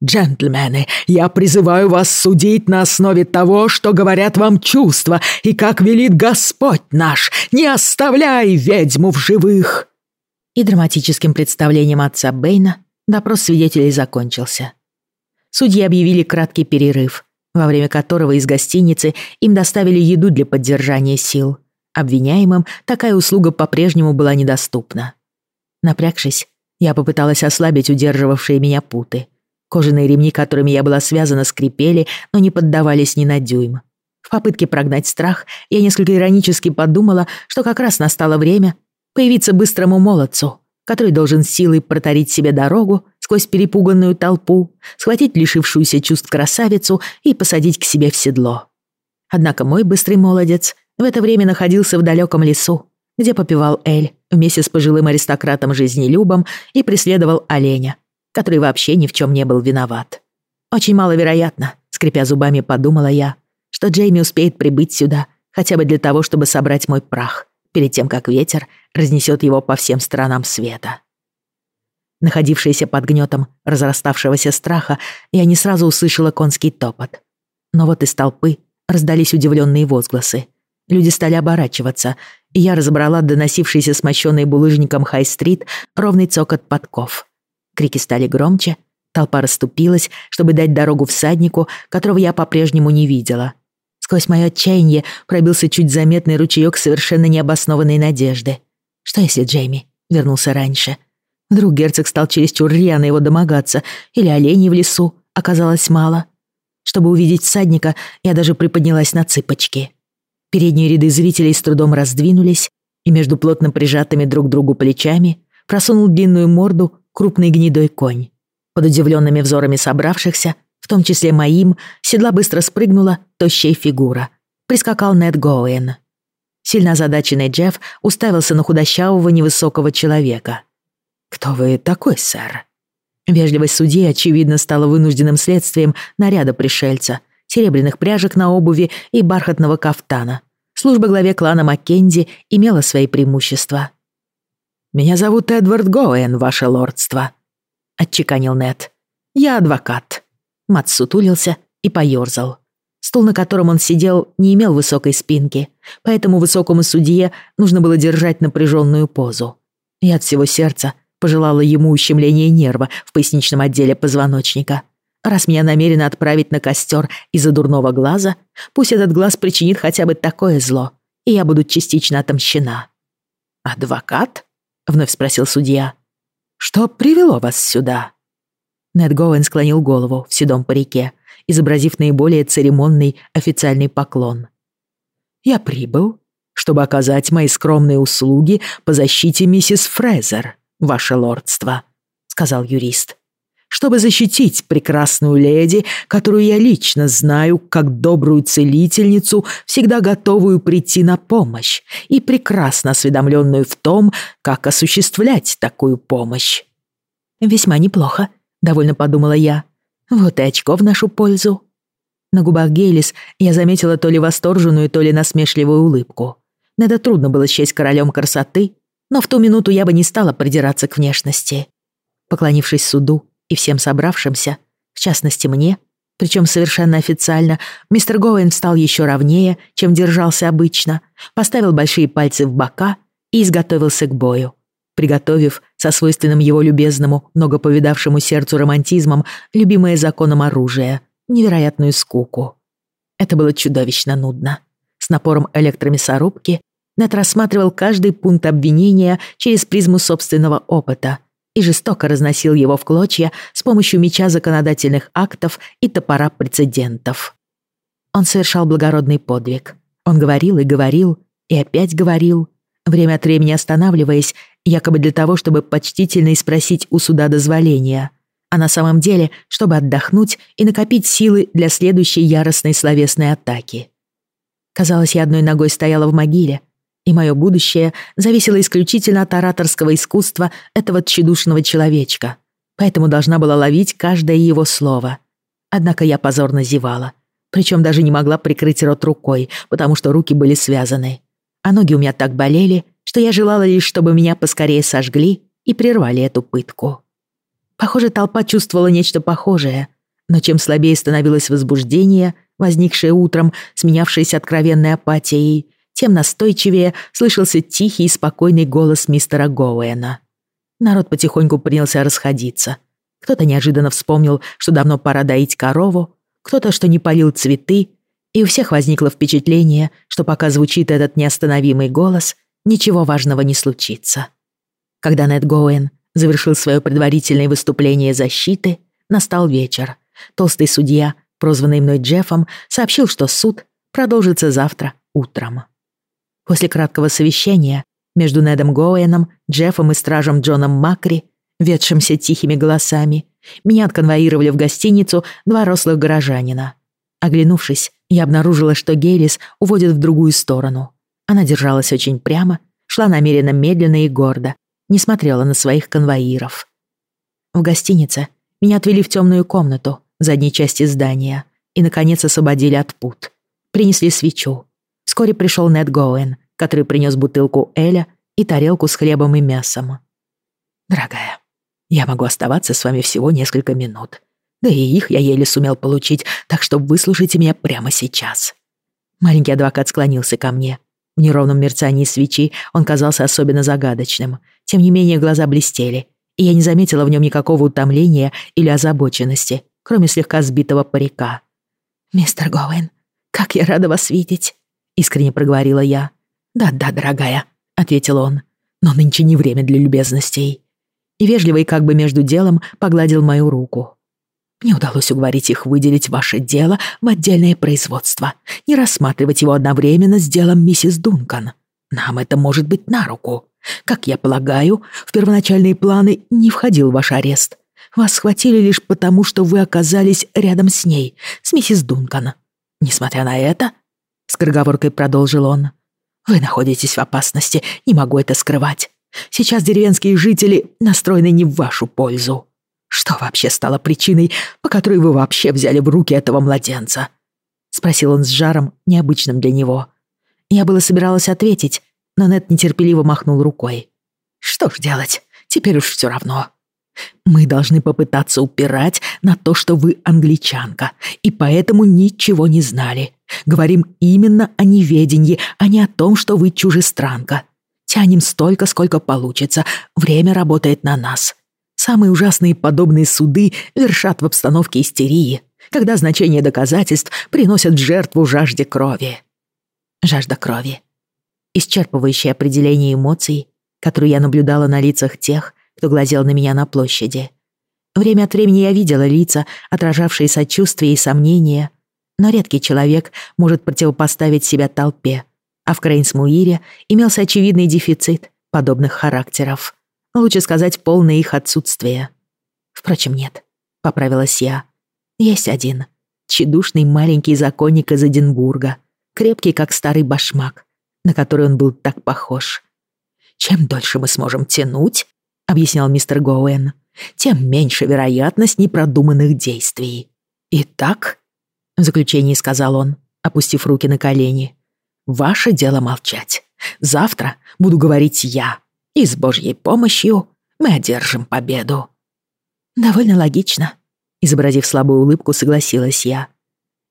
«Джентльмены, я призываю вас судить на основе того, что говорят вам чувства, и как велит Господь наш, не оставляй ведьму в живых!» И драматическим представлением отца Бэйна допрос свидетелей закончился. Судьи объявили краткий перерыв, во время которого из гостиницы им доставили еду для поддержания сил. Обвиняемым такая услуга по-прежнему была недоступна. Напрягшись, я попыталась ослабить удерживавшие меня путы. Кожаные ремни, которыми я была связана, скрипели, но не поддавались ни на дюйм. В попытке прогнать страх, я несколько иронически подумала, что как раз настало время появиться быстрому молодцу, который должен силой протарить себе дорогу сквозь перепуганную толпу, схватить лишившуюся чувств красавицу и посадить к себе в седло. Однако мой быстрый молодец в это время находился в далеком лесу, где попивал Эль вместе с пожилым аристократом жизнелюбом и преследовал оленя, который вообще ни в чем не был виноват. Очень маловероятно, скрипя зубами, подумала я, что Джейми успеет прибыть сюда хотя бы для того, чтобы собрать мой прах, перед тем, как ветер разнесет его по всем сторонам света. Находившаяся под гнетом разраставшегося страха, я не сразу услышала конский топот. Но вот из толпы раздались удивленные возгласы. Люди стали оборачиваться, и я разобрала доносившийся смощенный булыжником Хай-стрит ровный цокот подков. Крики стали громче, толпа расступилась, чтобы дать дорогу всаднику, которого я по-прежнему не видела. Сквозь мое отчаяние пробился чуть заметный ручеёк совершенно необоснованной надежды. Что если Джейми вернулся раньше? Вдруг герцог стал чересчур рьяно его домогаться, или оленей в лесу оказалось мало. Чтобы увидеть всадника, я даже приподнялась на цыпочки. Передние ряды зрителей с трудом раздвинулись, и между плотно прижатыми друг к другу плечами просунул длинную морду крупный гнедой конь. Под удивленными взорами собравшихся в том числе моим, седла быстро спрыгнула тощая фигура. Прискакал Нед Гоуэн. Сильно озадаченный Джефф уставился на худощавого невысокого человека. «Кто вы такой, сэр?» Вежливость судьи, очевидно, стала вынужденным следствием наряда пришельца, серебряных пряжек на обуви и бархатного кафтана. Служба главе клана Маккензи имела свои преимущества. «Меня зовут Эдвард Гоуэн, ваше лордство», — отчеканил Нед. «Я адвокат. Мат сутулился и поёрзал. Стул, на котором он сидел, не имел высокой спинки, поэтому высокому судье нужно было держать напряженную позу. Я от всего сердца пожелала ему ущемления нерва в поясничном отделе позвоночника. Раз меня намерены отправить на костер из-за дурного глаза, пусть этот глаз причинит хотя бы такое зло, и я буду частично отомщена. «Адвокат?» — вновь спросил судья. «Что привело вас сюда?» Нед Гоуэн склонил голову в седом парике, изобразив наиболее церемонный официальный поклон. «Я прибыл, чтобы оказать мои скромные услуги по защите миссис Фрезер, ваше лордство», — сказал юрист. «Чтобы защитить прекрасную леди, которую я лично знаю как добрую целительницу, всегда готовую прийти на помощь и прекрасно осведомленную в том, как осуществлять такую помощь». «Весьма неплохо», довольно подумала я. Вот и очко в нашу пользу. На губах Гейлис я заметила то ли восторженную, то ли насмешливую улыбку. Это трудно было счесть королем красоты, но в ту минуту я бы не стала придираться к внешности. Поклонившись суду и всем собравшимся, в частности мне, причем совершенно официально, мистер Гоуэн встал еще ровнее, чем держался обычно, поставил большие пальцы в бока и изготовился к бою приготовив со свойственным его любезному, много повидавшему сердцу романтизмом, любимое законом оружие, невероятную скуку. Это было чудовищно нудно. С напором электромясорубки Нет рассматривал каждый пункт обвинения через призму собственного опыта и жестоко разносил его в клочья с помощью меча законодательных актов и топора прецедентов. Он совершал благородный подвиг. Он говорил и говорил, и опять говорил, время от времени останавливаясь якобы для того, чтобы почтительно и спросить у суда дозволения, а на самом деле, чтобы отдохнуть и накопить силы для следующей яростной словесной атаки. Казалось, я одной ногой стояла в могиле, и мое будущее зависело исключительно от ораторского искусства этого тщедушного человечка, поэтому должна была ловить каждое его слово. Однако я позорно зевала, причем даже не могла прикрыть рот рукой, потому что руки были связаны, а ноги у меня так болели, что я желала лишь, чтобы меня поскорее сожгли и прервали эту пытку. Похоже, толпа чувствовала нечто похожее, но чем слабее становилось возбуждение, возникшее утром, сменявшееся откровенной апатией, тем настойчивее слышался тихий и спокойный голос мистера Гоуэна. Народ потихоньку принялся расходиться. Кто-то неожиданно вспомнил, что давно пора доить корову, кто-то, что не полил цветы, и у всех возникло впечатление, что пока звучит этот неостановимый голос, ничего важного не случится. Когда Нед Гоуэн завершил свое предварительное выступление защиты, настал вечер. Толстый судья, прозванный мной Джеффом, сообщил, что суд продолжится завтра утром. После краткого совещания между Недом Гоуэном, Джеффом и стражем Джоном Макри ведшимся тихими голосами, меня отконвоировали в гостиницу два рослых горожанина. Оглянувшись, я обнаружила, что Гейлис уводит в другую сторону. Она держалась очень прямо, шла намеренно медленно и гордо, не смотрела на своих конвоиров. В гостинице меня отвели в темную комнату задней части здания и, наконец, освободили от пут. Принесли свечу. Вскоре пришел Нед Гоуэн, который принес бутылку Эля и тарелку с хлебом и мясом. «Дорогая, я могу оставаться с вами всего несколько минут. Да и их я еле сумел получить, так что выслушайте меня прямо сейчас». Маленький адвокат склонился ко мне. В неровном мерцании свечи он казался особенно загадочным. Тем не менее, глаза блестели, и я не заметила в нем никакого утомления или озабоченности, кроме слегка сбитого парика. «Мистер Гоуэн, как я рада вас видеть!» — искренне проговорила я. «Да-да, дорогая», — ответил он, — «но нынче не время для любезностей». И вежливо и как бы между делом погладил мою руку. Мне удалось уговорить их выделить ваше дело в отдельное производство, не рассматривать его одновременно с делом миссис Дункан. Нам это может быть на руку. Как я полагаю, в первоначальные планы не входил ваш арест. Вас схватили лишь потому, что вы оказались рядом с ней, с миссис Дункан. Несмотря на это, — скороговоркой продолжил он, — вы находитесь в опасности, не могу это скрывать. Сейчас деревенские жители настроены не в вашу пользу. Что вообще стало причиной, по которой вы вообще взяли в руки этого младенца?» Спросил он с жаром, необычным для него. Я было собиралась ответить, но Нед нетерпеливо махнул рукой. «Что ж делать? Теперь уж все равно. Мы должны попытаться упирать на то, что вы англичанка, и поэтому ничего не знали. Говорим именно о неведении, а не о том, что вы чужестранка. Тянем столько, сколько получится. Время работает на нас. Самые ужасные подобные суды вершат в обстановке истерии, когда значение доказательств приносят жертву жажде крови. Жажда крови. Исчерпывающее определение эмоций, которую я наблюдала на лицах тех, кто глазел на меня на площади. Время от времени я видела лица, отражавшие сочувствие и сомнения, но редкий человек может противопоставить себя толпе, а в Крейнсмуире имелся очевидный дефицит подобных характеров. Лучше сказать, полное их отсутствие. Впрочем, нет, поправилась я. Есть один. Тщедушный маленький законник из Эдинбурга, крепкий, как старый башмак, на который он был так похож. Чем дольше мы сможем тянуть, — объяснял мистер Гоуэн, «тем меньше вероятность непродуманных действий. Итак, — в заключении сказал он, опустив руки на колени, «ваше дело молчать. Завтра буду говорить я, и с Божьей помощью мы одержим победу». «Довольно логично», — изобразив слабую улыбку, согласилась я.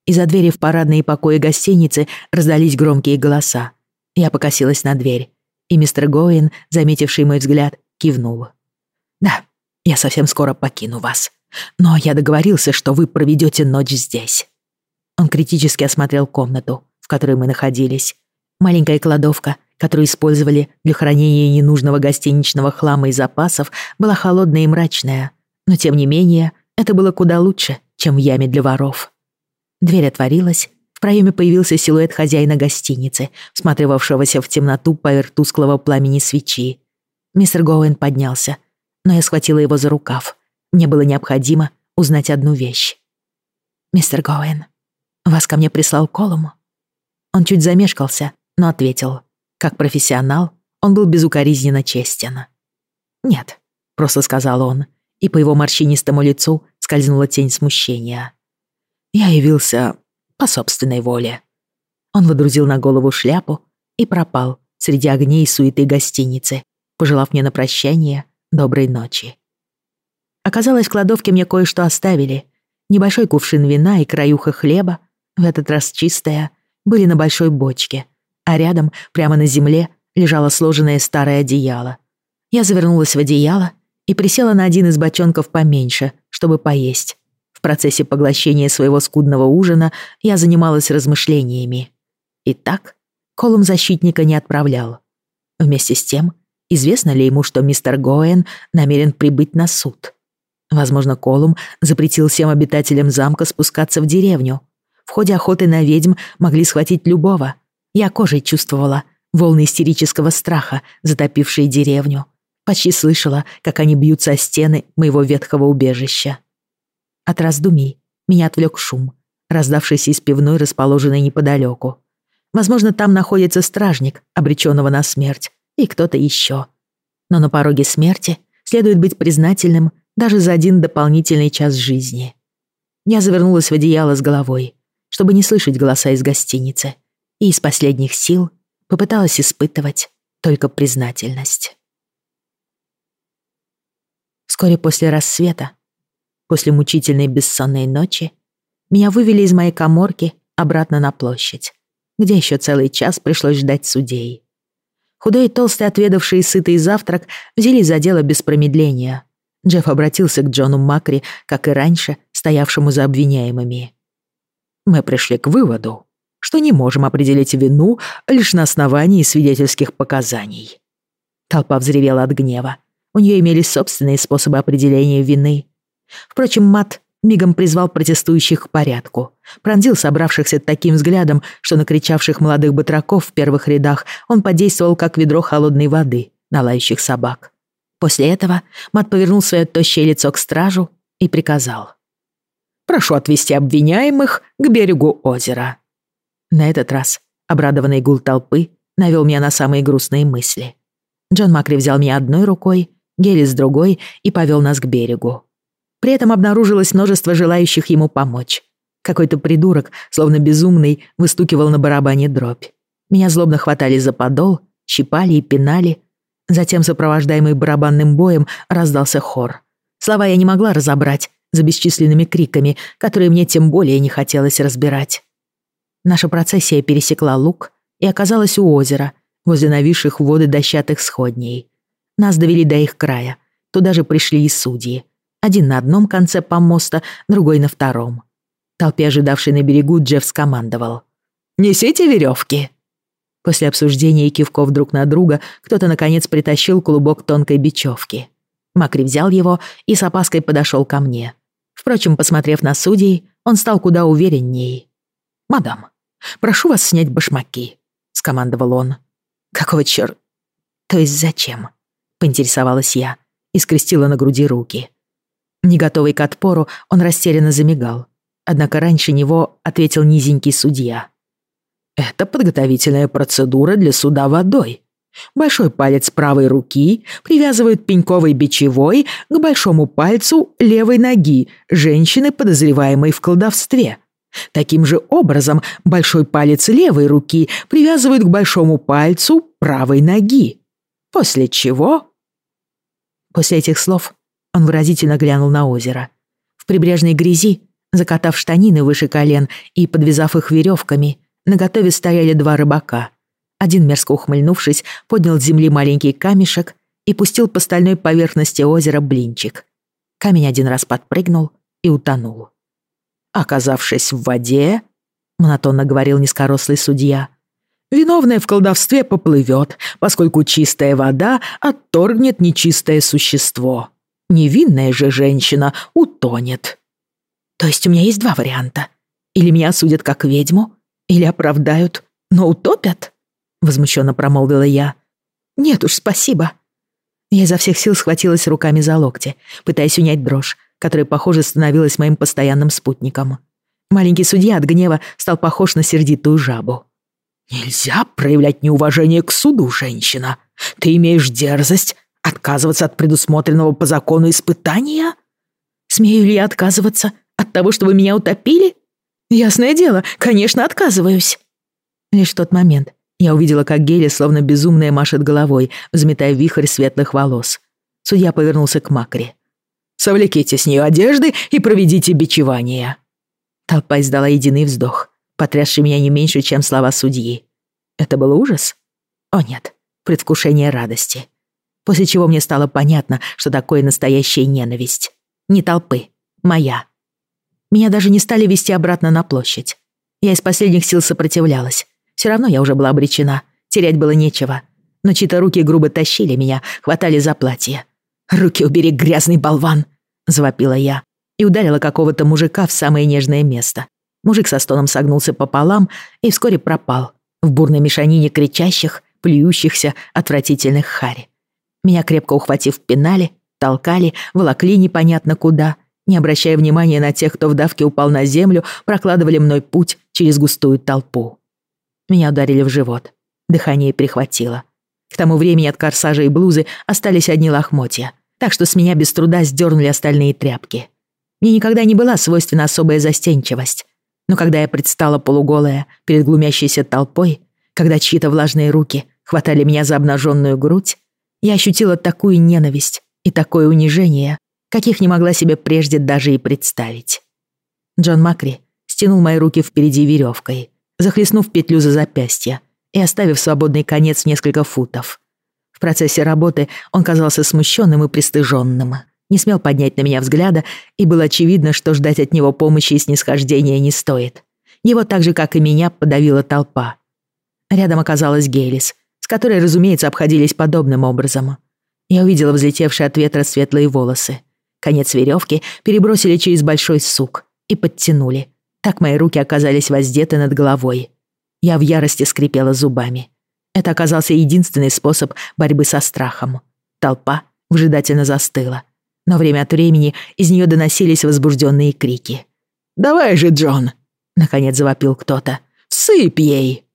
Из-за двери в парадные покои гостиницы раздались громкие голоса. Я покосилась на дверь, и мистер Гоуэн, заметивший мой взгляд, кивнул. «Да, я совсем скоро покину вас. Но я договорился, что вы проведете ночь здесь». Он критически осмотрел комнату, в которой мы находились. Маленькая кладовка, которую использовали для хранения ненужного гостиничного хлама и запасов, была холодная и мрачная. Но тем не менее, это было куда лучше, чем в яме для воров. Дверь отворилась, в проеме появился силуэт хозяина гостиницы, всматривавшегося в темноту поверх тусклого пламени свечи. Мистер Гоуэн поднялся, но я схватила его за рукав. Мне было необходимо узнать одну вещь. «Мистер Гоуэн, вас ко мне прислал Колум?» Он чуть замешкался, но ответил. Как профессионал, он был безукоризненно честен. «Нет», — просто сказал он, и по его морщинистому лицу скользнула тень смущения. «Я явился по собственной воле». Он водрузил на голову шляпу и пропал среди огней и суеты гостиницы, пожелав мне на прощание доброй ночи. Оказалось, в кладовке мне кое-что оставили. Небольшой кувшин вина и краюха хлеба, в этот раз чистая, были на большой бочке, а рядом, прямо на земле, лежало сложенное старое одеяло. Я завернулась в одеяло и присела на один из бочонков поменьше, чтобы поесть. В процессе поглощения своего скудного ужина я занималась размышлениями. Итак, Колум защитника не отправлял. Вместе с тем, Известно ли ему, что мистер Гоэн намерен прибыть на суд? Возможно, Колум запретил всем обитателям замка спускаться в деревню. В ходе охоты на ведьм могли схватить любого. Я кожей чувствовала волны истерического страха, затопившие деревню. Почти слышала, как они бьются о стены моего ветхого убежища. От раздумий меня отвлек шум, раздавшийся из пивной, расположенной неподалеку. Возможно, там находится стражник, обреченного на смерть, и кто-то еще. Но на пороге смерти следует быть признательным даже за один дополнительный час жизни. Я завернулась в одеяло с головой, чтобы не слышать голоса из гостиницы, и из последних сил попыталась испытывать только признательность. Вскоре после рассвета, после мучительной бессонной ночи, меня вывели из моей коморки обратно на площадь, где еще целый час пришлось ждать судей. Худой и толстый, отведавший сытый завтрак, взялись за дело без промедления. Джефф обратился к Джону Макри, как и раньше, стоявшему за обвиняемыми. «Мы пришли к выводу, что не можем определить вину лишь на основании свидетельских показаний». Толпа взревела от гнева. У нее имелись собственные способы определения вины. Впрочем, Мат мигом призвал протестующих к порядку, пронзил собравшихся таким взглядом, что на кричавших молодых батраков в первых рядах он подействовал как ведро холодной воды на лающих собак. После этого Мат повернул свое тощее лицо к стражу и приказал. «Прошу отвести обвиняемых к берегу озера». На этот раз обрадованный гул толпы навел меня на самые грустные мысли. Джон Макри взял меня одной рукой, Гелли с другой и повел нас к берегу. При этом обнаружилось множество желающих ему помочь. Какой-то придурок, словно безумный, выстукивал на барабане дробь. Меня злобно хватали за подол, щипали и пинали. Затем, сопровождаемый барабанным боем, раздался хор. Слова я не могла разобрать за бесчисленными криками, которые мне тем более не хотелось разбирать. Наша процессия пересекла луг и оказалась у озера, возле нависших в воды дощатых сходней. Нас довели до их края. Туда же пришли и судьи. Один на одном конце помоста, другой на втором. Толпе, ожидавшей на берегу, Джефф скомандовал. «Несите веревки!» После обсуждения и кивков друг на друга кто-то, наконец, притащил клубок тонкой бечевки. Макри взял его и с опаской подошел ко мне. Впрочем, посмотрев на судей, он стал куда уверенней. «Мадам, прошу вас снять башмаки», — скомандовал он. «Какого чер... То есть зачем?» поинтересовалась я и скрестила на груди руки. Не готовый к отпору, он растерянно замигал. Однако раньше него ответил низенький судья. «Это подготовительная процедура для суда водой. Большой палец правой руки привязывают пеньковой бичевой к большому пальцу левой ноги женщины, подозреваемой в колдовстве. Таким же образом большой палец левой руки привязывают к большому пальцу правой ноги. После чего После этих слов он выразительно глянул на озеро. В прибрежной грязи, закатав штанины выше колен и подвязав их веревками, наготове стояли два рыбака. Один, мерзко ухмыльнувшись, поднял с земли маленький камешек и пустил по стальной поверхности озера блинчик. Камень один раз подпрыгнул и утонул. «Оказавшись в воде», — монотонно говорил низкорослый судья, Виновная в колдовстве поплывет, поскольку чистая вода отторгнет нечистое существо. Невинная же женщина утонет. То есть у меня есть два варианта. Или меня судят как ведьму, или оправдают, но утопят? Возмущенно промолвила я. Нет уж, спасибо. Я изо всех сил схватилась руками за локти, пытаясь унять дрожь, которая, похоже, становилась моим постоянным спутником. Маленький судья от гнева стал похож на сердитую жабу. «Нельзя проявлять неуважение к суду, женщина. Ты имеешь дерзость отказываться от предусмотренного по закону испытания?» «Смею ли я отказываться от того, чтобы меня утопили?» «Ясное дело, конечно, отказываюсь». Лишь в тот момент я увидела, как Гели, словно безумная, машет головой, взметая вихрь светлых волос. Судья повернулся к Макре. «Совлеките с нее одежды и проведите бичевание». Толпа издала единый вздох потрясший меня не меньше, чем слова судьи. Это был ужас? О нет, предвкушение радости. После чего мне стало понятно, что такое настоящая ненависть. Не толпы, моя. Меня даже не стали вести обратно на площадь. Я из последних сил сопротивлялась. Все равно я уже была обречена. Терять было нечего. Но чьи-то руки грубо тащили меня, хватали за платье. «Руки убери, грязный болван!» — завопила я и ударила какого-то мужика в самое нежное место, Мужик со стоном согнулся пополам и вскоре пропал в бурной мешанине кричащих, плюющихся, отвратительных хари. Меня крепко ухватив пинали, толкали, волокли непонятно куда, не обращая внимания на тех, кто в давке упал на землю, прокладывали мной путь через густую толпу. Меня ударили в живот. Дыхание перехватило. К тому времени от корсажа и блузы остались одни лохмотья, так что с меня без труда сдернули остальные тряпки. Мне никогда не была свойственна особая застенчивость. Но когда я предстала полуголая перед глумящейся толпой, когда чьи-то влажные руки хватали меня за обнаженную грудь, я ощутила такую ненависть и такое унижение, каких не могла себе прежде даже и представить. Джон Макри стянул мои руки впереди веревкой, захлестнув петлю за запястье и оставив свободный конец в несколько футов. Процессе работы он казался смущенным и пристыженным, не смел поднять на меня взгляда, и было очевидно, что ждать от него помощи и снисхождения не стоит. Его так же, как и меня, подавила толпа. Рядом оказалась Гейлис, с которой, разумеется, обходились подобным образом. Я увидела взлетевшие от ветра светлые волосы — Конец веревки перебросили через большой сук и подтянули. Так мои руки оказались воздеты над головой. Я в ярости скрипела зубами. Это оказался единственный способ борьбы со страхом. Толпа вжидательно застыла. Но время от времени из нее доносились возбужденные крики. «Давай же, Джон!» — наконец завопил кто-то. «Всыпь ей!»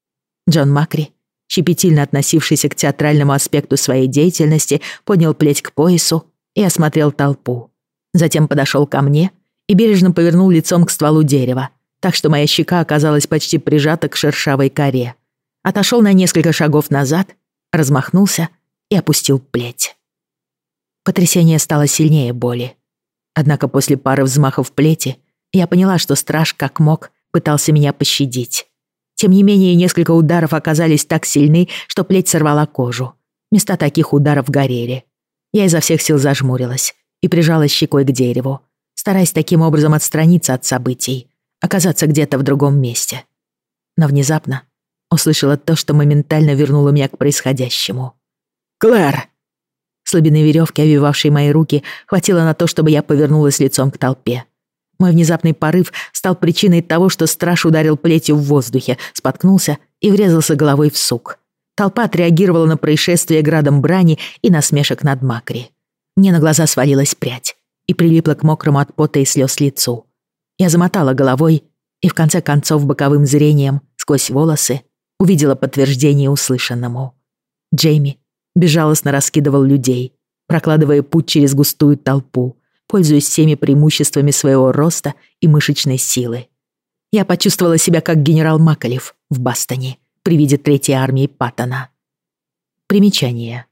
Джон Макри, щепетильно относившийся к театральному аспекту своей деятельности, поднял плеть к поясу и осмотрел толпу. Затем подошел ко мне и бережно повернул лицом к стволу дерева, так что моя щека оказалась почти прижата к шершавой коре. Отошел на несколько шагов назад, размахнулся и опустил плеть. Потрясение стало сильнее боли. Однако после пары взмахов плети я поняла, что страж как мог пытался меня пощадить. Тем не менее, несколько ударов оказались так сильны, что плеть сорвала кожу. Места таких ударов горели. Я изо всех сил зажмурилась, и прижалась щекой к дереву, стараясь таким образом отстраниться от событий, оказаться где-то в другом месте. Но внезапно услышала то, что моментально вернуло меня к происходящему. «Клэр!» Слабины веревки, овивавшей мои руки, хватило на то, чтобы я повернулась лицом к толпе. Мой внезапный порыв стал причиной того, что страж ударил плетью в воздухе, споткнулся и врезался головой в сук. Толпа отреагировала на происшествие градом брани и насмешек над Макри. Мне на глаза свалилась прядь и прилипла к мокрому от пота и слез лицу. Я замотала головой и в конце концов боковым зрением, сквозь волосы, увидела подтверждение услышанному. Джейми безжалостно раскидывал людей, прокладывая путь через густую толпу, пользуясь всеми преимуществами своего роста и мышечной силы. Я почувствовала себя как генерал Макалев в Бастоне при виде Третьей армии Паттона. Примечание.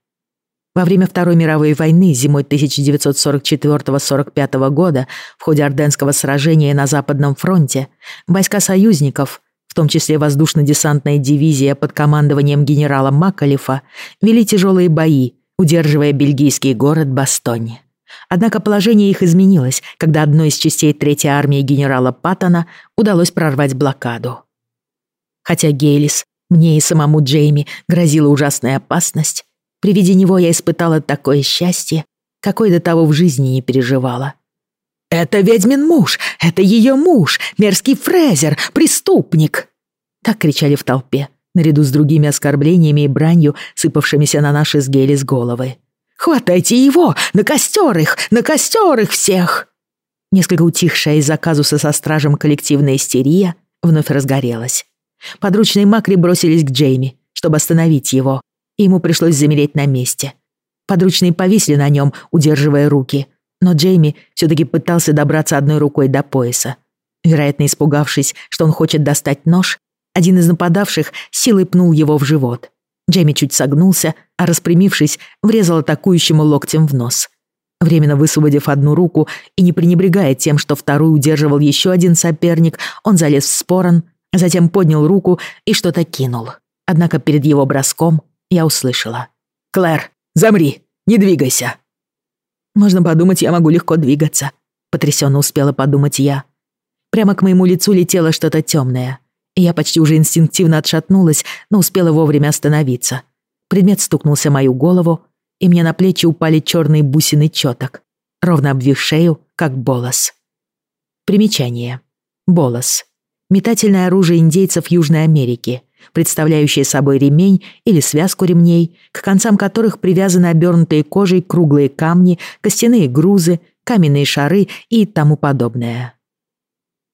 Во время Второй мировой войны зимой 1944-45 года в ходе Орденского сражения на Западном фронте войска союзников, том числе воздушно-десантная дивизия под командованием генерала Макалифа, вели тяжелые бои, удерживая бельгийский город Бастонь. Однако положение их изменилось, когда одной из частей Третьей армии генерала Паттона удалось прорвать блокаду. Хотя Гейлис, мне и самому Джейми грозила ужасная опасность, при виде него я испытала такое счастье, какое до того в жизни не переживала. «Это ведьмин муж! Это ее муж! Мерзкий Фрезер! Преступник!» Так кричали в толпе, наряду с другими оскорблениями и бранью, сыпавшимися на наши с Гелис головы. «Хватайте его! На костер их! На костер их всех!» Несколько утихшая из-за казуса со стражем коллективная истерия вновь разгорелась. Подручные Макри бросились к Джейми, чтобы остановить его, и ему пришлось замереть на месте. Подручные повисли на нем, удерживая руки, но Джейми все-таки пытался добраться одной рукой до пояса. Вероятно, испугавшись, что он хочет достать нож, один из нападавших силой пнул его в живот. Джейми чуть согнулся, а распрямившись, врезал атакующему локтем в нос. Временно высвободив одну руку и не пренебрегая тем, что вторую удерживал еще один соперник, он залез в спорон, затем поднял руку и что-то кинул. Однако перед его броском я услышала. «Клэр, замри! Не двигайся!» «Можно подумать, я могу легко двигаться», — потрясенно успела подумать я. Прямо к моему лицу летело что-то темное, я почти уже инстинктивно отшатнулась, но успела вовремя остановиться. Предмет стукнулся мою голову, и мне на плечи упали черные бусины четок, ровно обвив шею, как болос. Примечание. Болос. Метательное оружие индейцев Южной Америки — представляющие собой ремень или связку ремней, к концам которых привязаны обернутые кожей круглые камни, костяные грузы, каменные шары и тому подобное.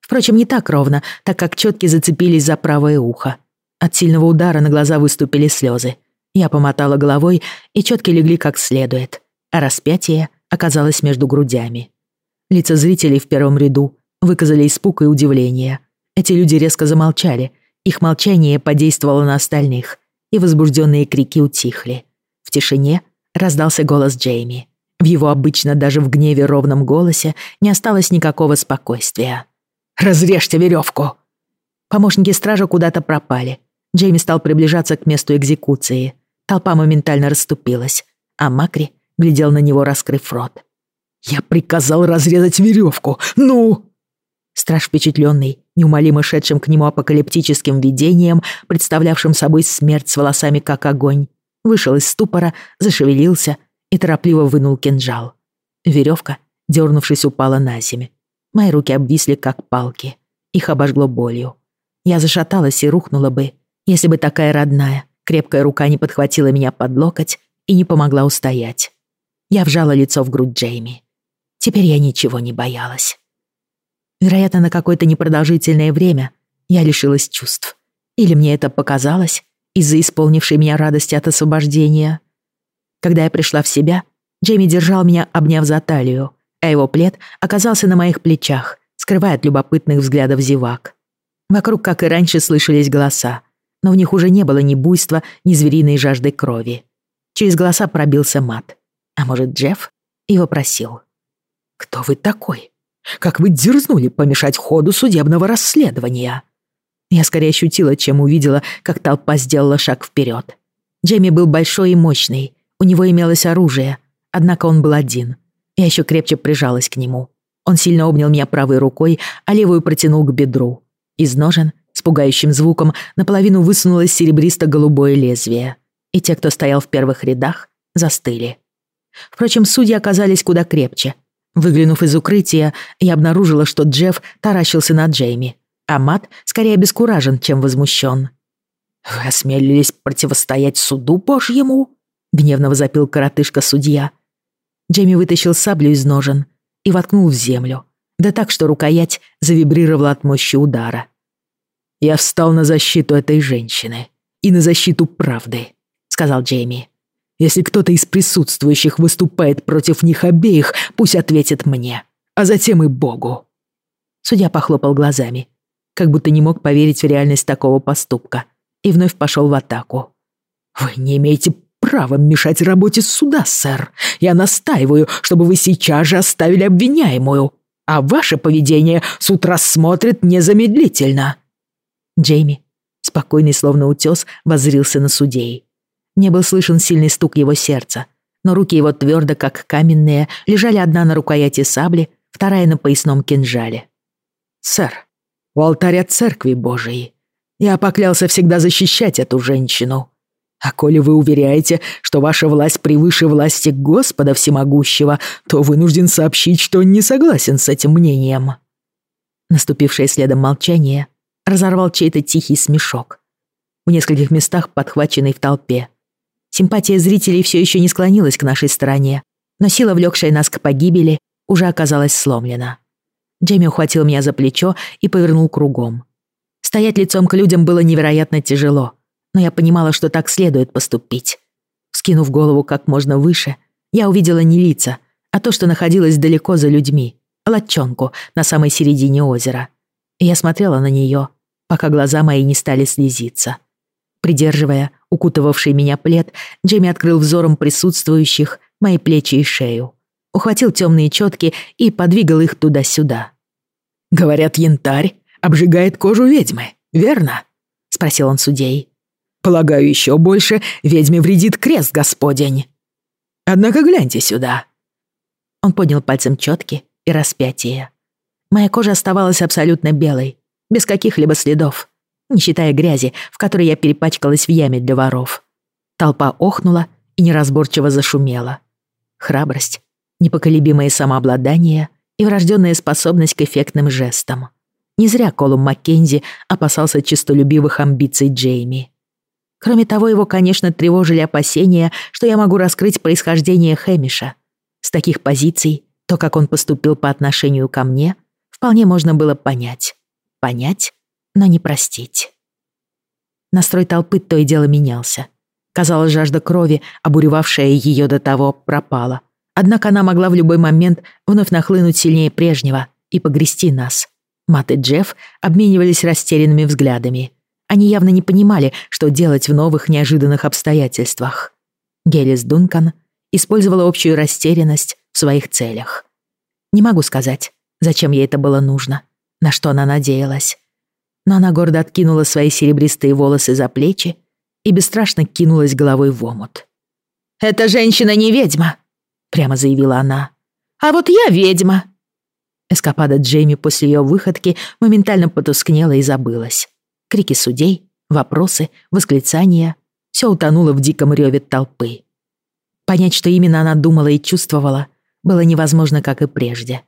Впрочем, не так ровно, так как четки зацепились за правое ухо. От сильного удара на глаза выступили слезы. Я помотала головой, и четки легли как следует, а распятие оказалось между грудями. Лица зрителей в первом ряду выказали испуг и удивление. Эти люди резко замолчали. Их молчание подействовало на остальных, и возбужденные крики утихли. В тишине раздался голос Джейми. В его обычно даже в гневе ровном голосе не осталось никакого спокойствия. «Разрежьте веревку!» Помощники стража куда-то пропали. Джейми стал приближаться к месту экзекуции. Толпа моментально расступилась, а Макри глядел на него, раскрыв рот. «Я приказал разрезать веревку! Ну!» Страж, впечатленный, неумолимо шедшим к нему апокалиптическим видением, представлявшим собой смерть с волосами как огонь, вышел из ступора, зашевелился и торопливо вынул кинжал. Веревка, дернувшись, упала на землю. Мои руки обвисли, как палки. Их обожгло болью. Я зашаталась и рухнула бы, если бы такая родная, крепкая рука не подхватила меня под локоть и не помогла устоять. Я вжала лицо в грудь Джейми. Теперь я ничего не боялась. Вероятно, на какое-то непродолжительное время я лишилась чувств. Или мне это показалось из-за исполнившей меня радости от освобождения. Когда я пришла в себя, Джейми держал меня, обняв за талию, а его плед оказался на моих плечах, скрывая от любопытных взглядов зевак. Вокруг, как и раньше, слышались голоса, но в них уже не было ни буйства, ни звериной жажды крови. Через голоса пробился мат. А может, Джефф? И вопросил. «Кто вы такой? Как вы дерзнули помешать ходу судебного расследования?» Я скорее ощутила, чем увидела, как толпа сделала шаг вперед. Джейми был большой и мощный, у него имелось оружие, однако он был один. Я еще крепче прижалась к нему. Он сильно обнял меня правой рукой, а левую протянул к бедру. Из ножен с пугающим звуком наполовину высунулось серебристо-голубое лезвие. И те, кто стоял в первых рядах, застыли. Впрочем, судьи оказались куда крепче. Выглянув из укрытия, я обнаружила, что Джефф таращился на Джейми, а Мат скорее обескуражен, чем возмущен. «Вы осмелились противостоять суду Божьему?» — гневно возопил коротышка-судья. Джейми вытащил саблю из ножен и воткнул в землю, да так, что рукоять завибрировала от мощи удара. «Я встал на защиту этой женщины и на защиту правды», — сказал Джейми. «Если кто-то из присутствующих выступает против них обеих, пусть ответит мне, а затем и Богу». Судья похлопал глазами, как будто не мог поверить в реальность такого поступка, и вновь пошел в атаку. «Вы не имеете права мешать работе суда, сэр. Я настаиваю, чтобы вы сейчас же оставили обвиняемую, а ваше поведение суд рассмотрит незамедлительно». Джейми, спокойный словно утес, воззрился на судей. Мне был слышен сильный стук его сердца, но руки его твердо, как каменные, лежали одна на рукояти сабли, вторая на поясном кинжале. «Сэр, у алтаря церкви Божией я поклялся всегда защищать эту женщину. А коли вы уверяете, что ваша власть превыше власти Господа Всемогущего, то вынужден сообщить, что не согласен с этим мнением». Наступившее следом молчание разорвал чей-то тихий смешок. В нескольких местах подхваченный в толпе. Симпатия зрителей все еще не склонилась к нашей стороне, но сила, влекшая нас к погибели, уже оказалась сломлена. Джейми ухватил меня за плечо и повернул кругом. Стоять лицом к людям было невероятно тяжело, но я понимала, что так следует поступить. Скинув голову как можно выше, я увидела не лица, а то, что находилось далеко за людьми, лодчонку на самой середине озера — и я смотрела на нее, пока глаза мои не стали слезиться. Придерживая укутывавший меня плед, Джейми открыл взором присутствующих мои плечи и шею. Ухватил темные четки и подвигал их туда-сюда. «Говорят, янтарь обжигает кожу ведьмы, верно?» — спросил он судей. «Полагаю, еще больше ведьме вредит крест Господень. Однако гляньте сюда». Он поднял пальцем четки и распятие. Моя кожа оставалась абсолютно белой, без каких-либо следов, не считая грязи, в которой я перепачкалась в яме для воров. Толпа охнула и неразборчиво зашумела. Храбрость, непоколебимое самообладание и врожденная способность к эффектным жестам. Не зря Колум Маккензи опасался честолюбивых амбиций Джейми. Кроме того, его, конечно, тревожили опасения, что я могу раскрыть происхождение Хэмиша. С таких позиций то, как он поступил по отношению ко мне, вполне можно было понять. Понять, но не простить. Настрой толпы то и дело менялся. Казалось, жажда крови, обуревавшая ее до того, пропала. Однако она могла в любой момент вновь нахлынуть сильнее прежнего и погрести нас. Мат и Джефф обменивались растерянными взглядами. Они явно не понимали, что делать в новых неожиданных обстоятельствах. Гелис Дункан использовала общую растерянность в своих целях. Не могу сказать, зачем ей это было нужно, на что она надеялась. Но она гордо откинула свои серебристые волосы за плечи и бесстрашно кинулась головой в омут. «Эта женщина не ведьма», — прямо заявила она. «А вот я ведьма». Эскапада Джейми после ее выходки моментально потускнела и забылась. Крики судей, вопросы, восклицания — все утонуло в диком реве толпы. Понять, что именно она думала и чувствовала, было невозможно, как и прежде.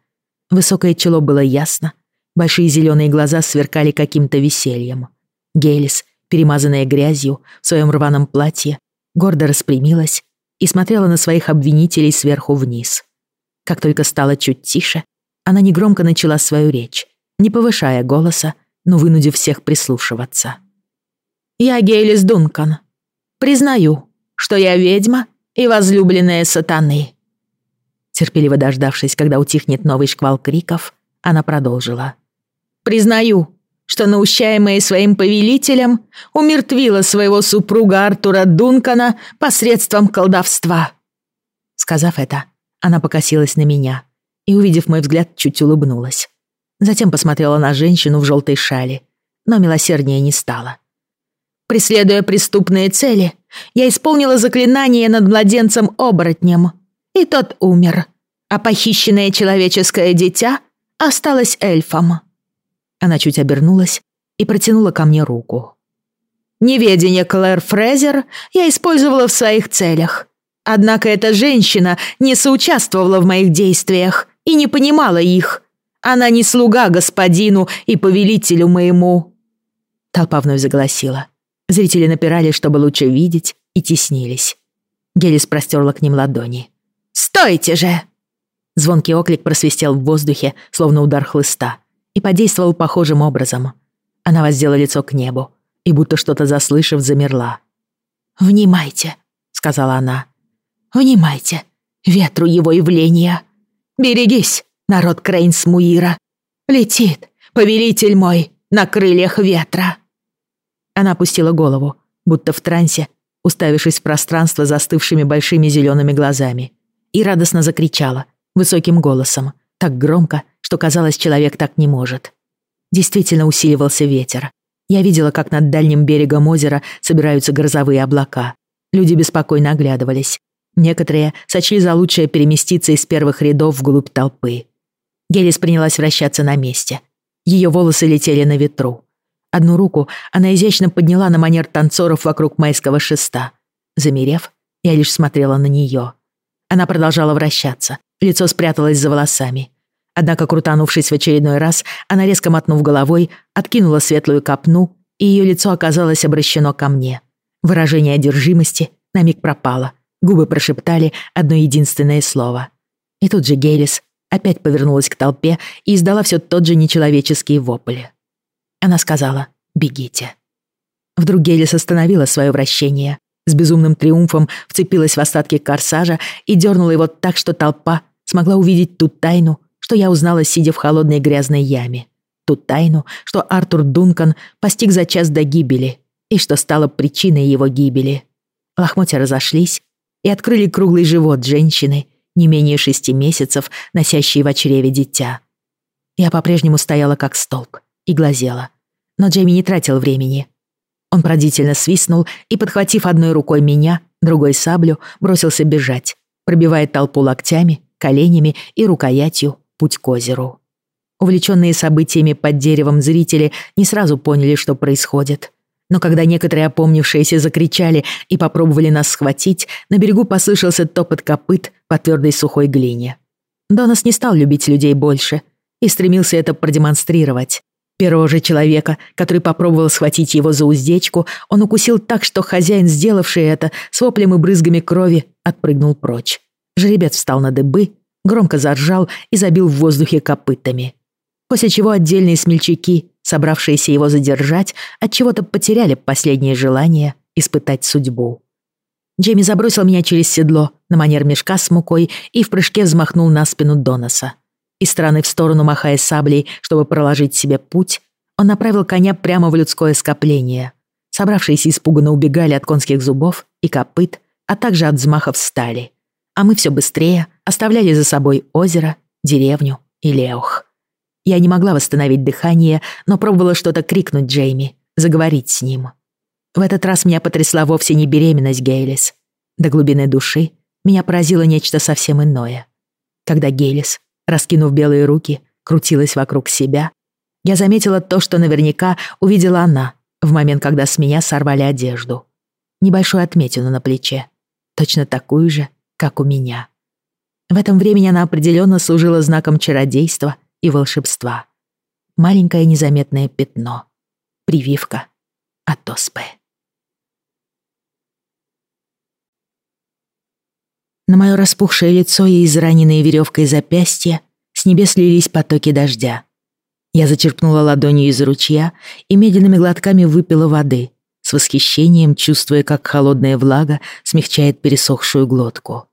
Высокое чело было ясно, большие зеленые глаза сверкали каким-то весельем. Гелис, перемазанная грязью в своем рваном платье, гордо распрямилась и смотрела на своих обвинителей сверху вниз. Как только стало чуть тише, она негромко начала свою речь, не повышая голоса, но вынудив всех прислушиваться. «Я Гейлис Дункан. Признаю, что я ведьма и возлюбленная сатаны». Терпеливо дождавшись, когда утихнет новый шквал криков, она продолжила. «Признаю, что, наущаемая своим повелителем, умертвила своего супруга Артура Дункана посредством колдовства». Сказав это, она покосилась на меня и, увидев мой взгляд, чуть улыбнулась. Затем посмотрела на женщину в желтой шале, но милосерднее не стала. «Преследуя преступные цели, я исполнила заклинание над младенцем-оборотнем, и тот умер, а похищенное человеческое дитя осталось эльфом». Она чуть обернулась и протянула ко мне руку. «Неведение Клэр Фрезер я использовала в своих целях. Однако эта женщина не соучаствовала в моих действиях и не понимала их, она не слуга господину и повелителю моему». Толпа вновь заголосила. Зрители напирали, чтобы лучше видеть, и теснились. Гелис простерла к ним ладони. «Стойте же!» Звонкий оклик просвистел в воздухе, словно удар хлыста, и подействовал похожим образом. Она воздела лицо к небу и, будто что-то заслышав, замерла. «Внимайте», — сказала она. «Внимайте, ветру его явления. Берегись, народ Крейнсмуира. Летит, повелитель мой, на крыльях ветра». Она опустила голову, будто в трансе, уставившись в пространство застывшими большими зелеными глазами, и радостно закричала, высоким голосом, так громко, что казалось, человек так не может. Действительно усиливался ветер. Я видела, как над дальним берегом озера собираются грозовые облака. Люди беспокойно оглядывались. Некоторые сочли за лучшее переместиться из первых рядов вглубь толпы. Гелис принялась вращаться на месте. Ее волосы летели на ветру. Одну руку она изящно подняла на манер танцоров вокруг майского шеста. Замерев, я лишь смотрела на нее. Она продолжала вращаться, лицо спряталось за волосами. Однако, крутанувшись в очередной раз, она резко мотнув головой, откинула светлую копну, и ее лицо оказалось обращено ко мне. Выражение одержимости на миг пропало — Губы прошептали одно единственное слово. И тут же Гелис опять повернулась к толпе и издала все тот же нечеловеческий вопль. Она сказала «Бегите». Вдруг Гелис остановила свое вращение, с безумным триумфом вцепилась в остатки корсажа и дернула его так, что толпа смогла увидеть ту тайну, что я узнала, сидя в холодной грязной яме. Ту тайну, что Артур Дункан постиг за час до гибели и что стало причиной его гибели. Лохмотья разошлись, и открыли круглый живот женщины, не менее шести месяцев, носящей в чреве дитя. Я по-прежнему стояла как столб и глазела. Но Джейми не тратил времени. Он продительно свистнул и, подхватив одной рукой меня, другой саблю, бросился бежать, пробивая толпу локтями, коленями и рукоятью путь к озеру. Увлеченные событиями под деревом зрители не сразу поняли, что происходит. Но когда некоторые опомнившиеся закричали и попробовали нас схватить, на берегу послышался топот копыт по твердой сухой глине. Донос не стал любить людей больше и стремился это продемонстрировать. Первого же человека, который попробовал схватить его за уздечку, он укусил так, что хозяин, сделавший это, с воплем и брызгами крови, отпрыгнул прочь. Жеребец встал на дыбы, громко заржал и забил в воздухе копытами. После чего отдельные смельчаки, собравшиеся его задержать, от чего то потеряли последнее желание испытать судьбу. Джейми забросил меня через седло на манер мешка с мукой и в прыжке взмахнул на спину Доноса. Из стороны в сторону махая саблей, чтобы проложить себе путь, он направил коня прямо в людское скопление. Собравшиеся испуганно убегали от конских зубов и копыт, а также от взмахов стали. А мы все быстрее оставляли за собой озеро, деревню и Леох. Я не могла восстановить дыхание, но пробовала что-то крикнуть Джейми, заговорить с ним. В этот раз меня потрясла вовсе не беременность Гейлис. До глубины души меня поразило нечто совсем иное. Когда Гейлис, раскинув белые руки, крутилась вокруг себя, я заметила то, что наверняка увидела она в момент, когда с меня сорвали одежду. Небольшую отметину на плече, точно такую же, как у меня. В этом времени она определенно служила знаком чародейства и волшебства. Маленькое незаметное пятно. Прививка от оспы. На мое распухшее лицо и израненные веревкой запястья с небес лились потоки дождя. Я зачерпнула ладонью из ручья и медленными глотками выпила воды, с восхищением чувствуя, как холодная влага смягчает пересохшую глотку.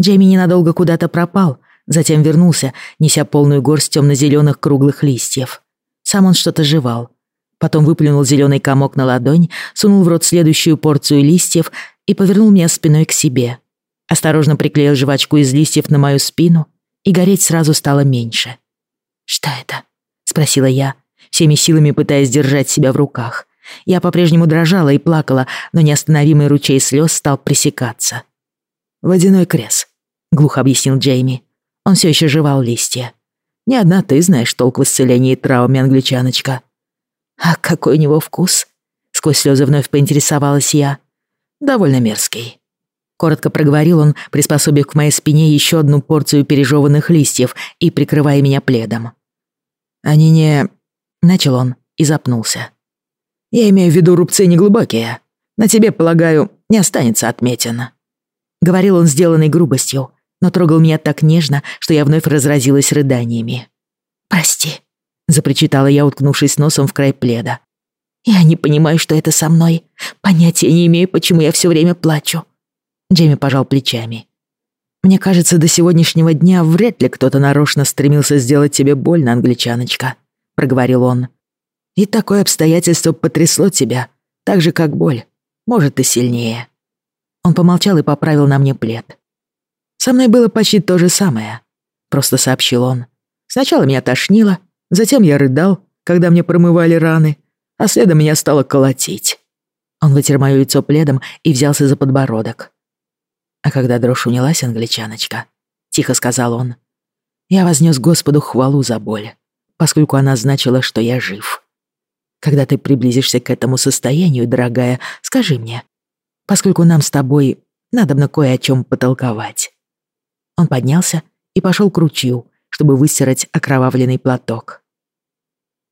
Джейми ненадолго куда-то пропал, затем вернулся, неся полную горсть темно-зеленых круглых листьев. Сам он что-то жевал. Потом выплюнул зеленый комок на ладонь, сунул в рот следующую порцию листьев и повернул меня спиной к себе. Осторожно приклеил жвачку из листьев на мою спину, и гореть сразу стало меньше. «Что это?» — спросила я, всеми силами пытаясь держать себя в руках. Я по-прежнему дрожала и плакала, но неостановимый ручей слез стал пресекаться. «Водяной крес», — глухо объяснил Джейми. Он все еще жевал листья. «Не одна ты знаешь толк в исцелении травмами, англичаночка». «А какой у него вкус?» — сквозь слезы вновь поинтересовалась я. «Довольно мерзкий». Коротко проговорил он, приспособив к моей спине еще одну порцию пережеванных листьев и прикрывая меня пледом. «Они не...» — начал он и запнулся. «Я имею в виду рубцы неглубокие. На тебе, полагаю, не останется отметин». Говорил он сделанной грубостью, но трогал меня так нежно, что я вновь разразилась рыданиями. «Прости», — запричитала я, уткнувшись носом в край пледа. «Я не понимаю, что это со мной. Понятия не имею, почему я все время плачу. Джейми пожал плечами. «Мне кажется, до сегодняшнего дня вряд ли кто-то нарочно стремился сделать тебе больно, англичаночка», — проговорил он. «И такое обстоятельство потрясло тебя, так же, как боль, может, и сильнее». Он помолчал и поправил на мне плед. «Со мной было почти то же самое», — просто сообщил он. «Сначала меня тошнило, затем я рыдал, когда мне промывали раны, а следом меня стало колотить». Он вытер моё лицо пледом и взялся за подбородок. А когда дрожь унялась, англичаночка, тихо сказал он, я вознес Господу хвалу за боль, поскольку она значила, что я жив. Когда ты приблизишься к этому состоянию, дорогая, скажи мне, поскольку нам с тобой надо кое о чем потолковать. Он поднялся и пошел к ручью, чтобы выстирать окровавленный платок.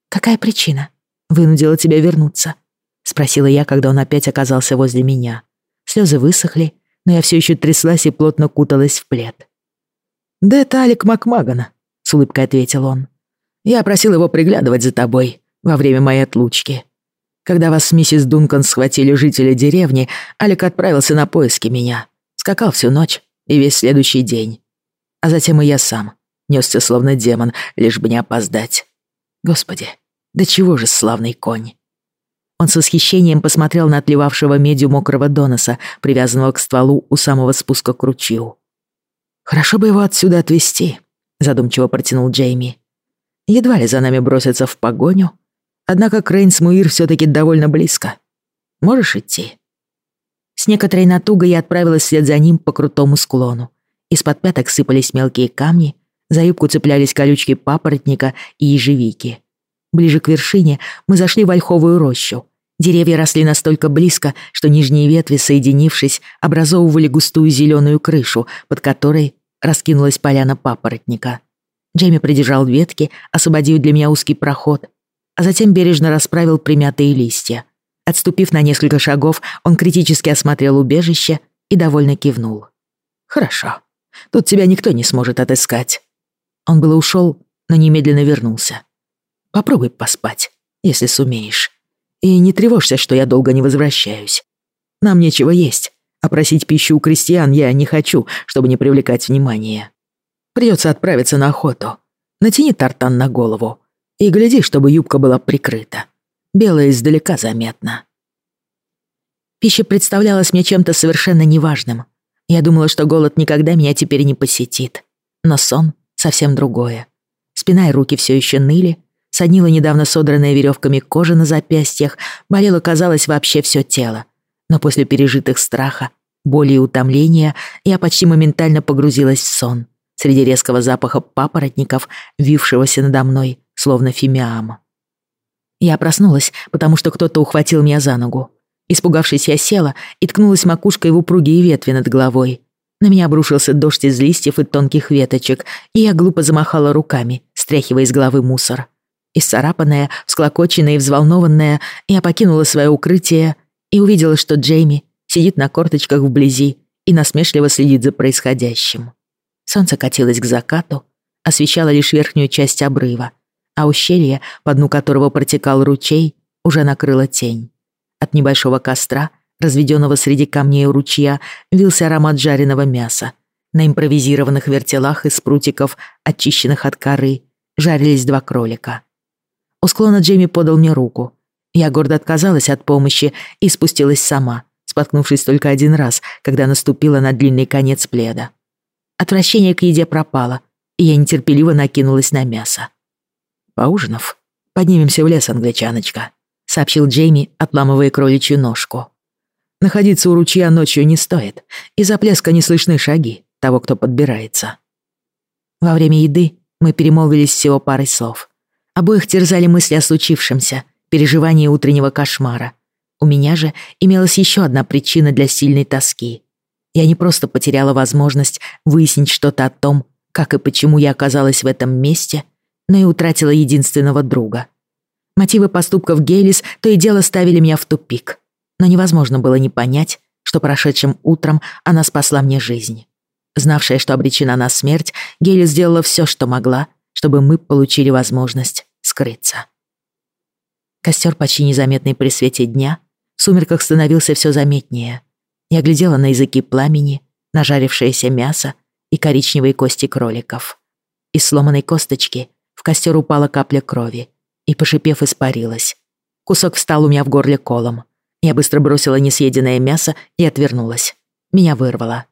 «Какая причина вынудила тебя вернуться?» — спросила я, когда он опять оказался возле меня. Слезы высохли, но я все еще тряслась и плотно куталась в плед. «Да это Алик Макмагана», — с улыбкой ответил он. «Я просил его приглядывать за тобой во время моей отлучки. Когда вас с миссис Дункан схватили жители деревни, Алик отправился на поиски меня. Скакал всю ночь и весь следующий день. А затем и я сам. Несся словно демон, лишь бы не опоздать. Господи, да чего же славный конь. Он с восхищением посмотрел на отливавшего медью мокрого доноса, привязанного к стволу у самого спуска к ручью. «Хорошо бы его отсюда отвезти», — задумчиво протянул Джейми. «Едва ли за нами бросятся в погоню. Однако Крейн Муир все-таки довольно близко. Можешь идти?» С некоторой натугой я отправилась вслед за ним по крутому склону. Из-под пяток сыпались мелкие камни, за юбку цеплялись колючки папоротника и ежевики. Ближе к вершине мы зашли в ольховую рощу, Деревья росли настолько близко, что нижние ветви, соединившись, образовывали густую зеленую крышу, под которой раскинулась поляна папоротника. Джейми придержал ветки, освободив для меня узкий проход. А затем бережно расправил примятые листья. Отступив на несколько шагов, он критически осмотрел убежище и довольно кивнул. «Хорошо. Тут тебя никто не сможет отыскать». Он было ушел, но немедленно вернулся. «Попробуй поспать, если сумеешь. И не тревожься, что я долго не возвращаюсь. Нам нечего есть, а просить пищу у крестьян я не хочу, чтобы не привлекать внимания. Придется отправиться на охоту. Натяни тартан на голову и гляди, чтобы юбка была прикрыта. Белая издалека заметна. Пища представлялась мне чем-то совершенно неважным. Я думала, что голод никогда меня теперь не посетит. Но сон — совсем другое. Спина и руки все еще ныли, соднила недавно содранная веревками кожа на запястьях, болело, казалось, вообще все тело. Но после пережитых страха, боли и утомления я почти моментально погрузилась в сон среди резкого запаха папоротников, вившегося надо мной, словно фимиам. Я проснулась, потому что кто-то ухватил меня за ногу. Испугавшись, я села и ткнулась макушкой в упругие ветви над головой. На меня обрушился дождь из листьев и тонких веточек, и я глупо замахала руками, стряхивая из головы мусор. Исцарапанная, всклокоченная и взволнованная, я покинула свое укрытие и увидела, что Джейми сидит на корточках вблизи и насмешливо следит за происходящим. Солнце катилось к закату, освещало лишь верхнюю часть обрыва, а ущелье, по дну которого протекал ручей, уже накрыла тень. От небольшого костра, разведенного среди камней у ручья, вился аромат жареного мяса. На импровизированных вертелах из прутиков, очищенных от коры, жарились два кролика. У склона Джейми подал мне руку. Я гордо отказалась от помощи и спустилась сама, споткнувшись только один раз, когда наступила на длинный конец пледа. Отвращение к еде пропало, и я нетерпеливо накинулась на мясо. «Поужинав, поднимемся в лес, англичаночка», — сообщил Джейми, отламывая кроличью ножку. «Находиться у ручья ночью не стоит. Из-за плеска не слышны шаги того, кто подбирается». Во время еды мы перемолвились всего парой слов. Обоих терзали мысли о случившемся, переживании утреннего кошмара. У меня же имелась еще одна причина для сильной тоски. Я не просто потеряла возможность выяснить что-то о том, как и почему я оказалась в этом месте, но и утратила единственного друга. Мотивы поступков Гейлис то и дело ставили меня в тупик, но невозможно было не понять, что прошедшим утром она спасла мне жизнь. Знавшая, что обречена на смерть, Гейли сделала все, что могла, чтобы мы получили возможность скрыться. Костер, почти незаметный при свете дня, в сумерках становился все заметнее. Я глядела на языки пламени, на жарившееся мясо и коричневые кости кроликов. Из сломанной косточки в костер упала капля крови и, пошипев, испарилась. Кусок встал у меня в горле колом. Я быстро бросила несъеденное мясо и отвернулась. Меня вырвало.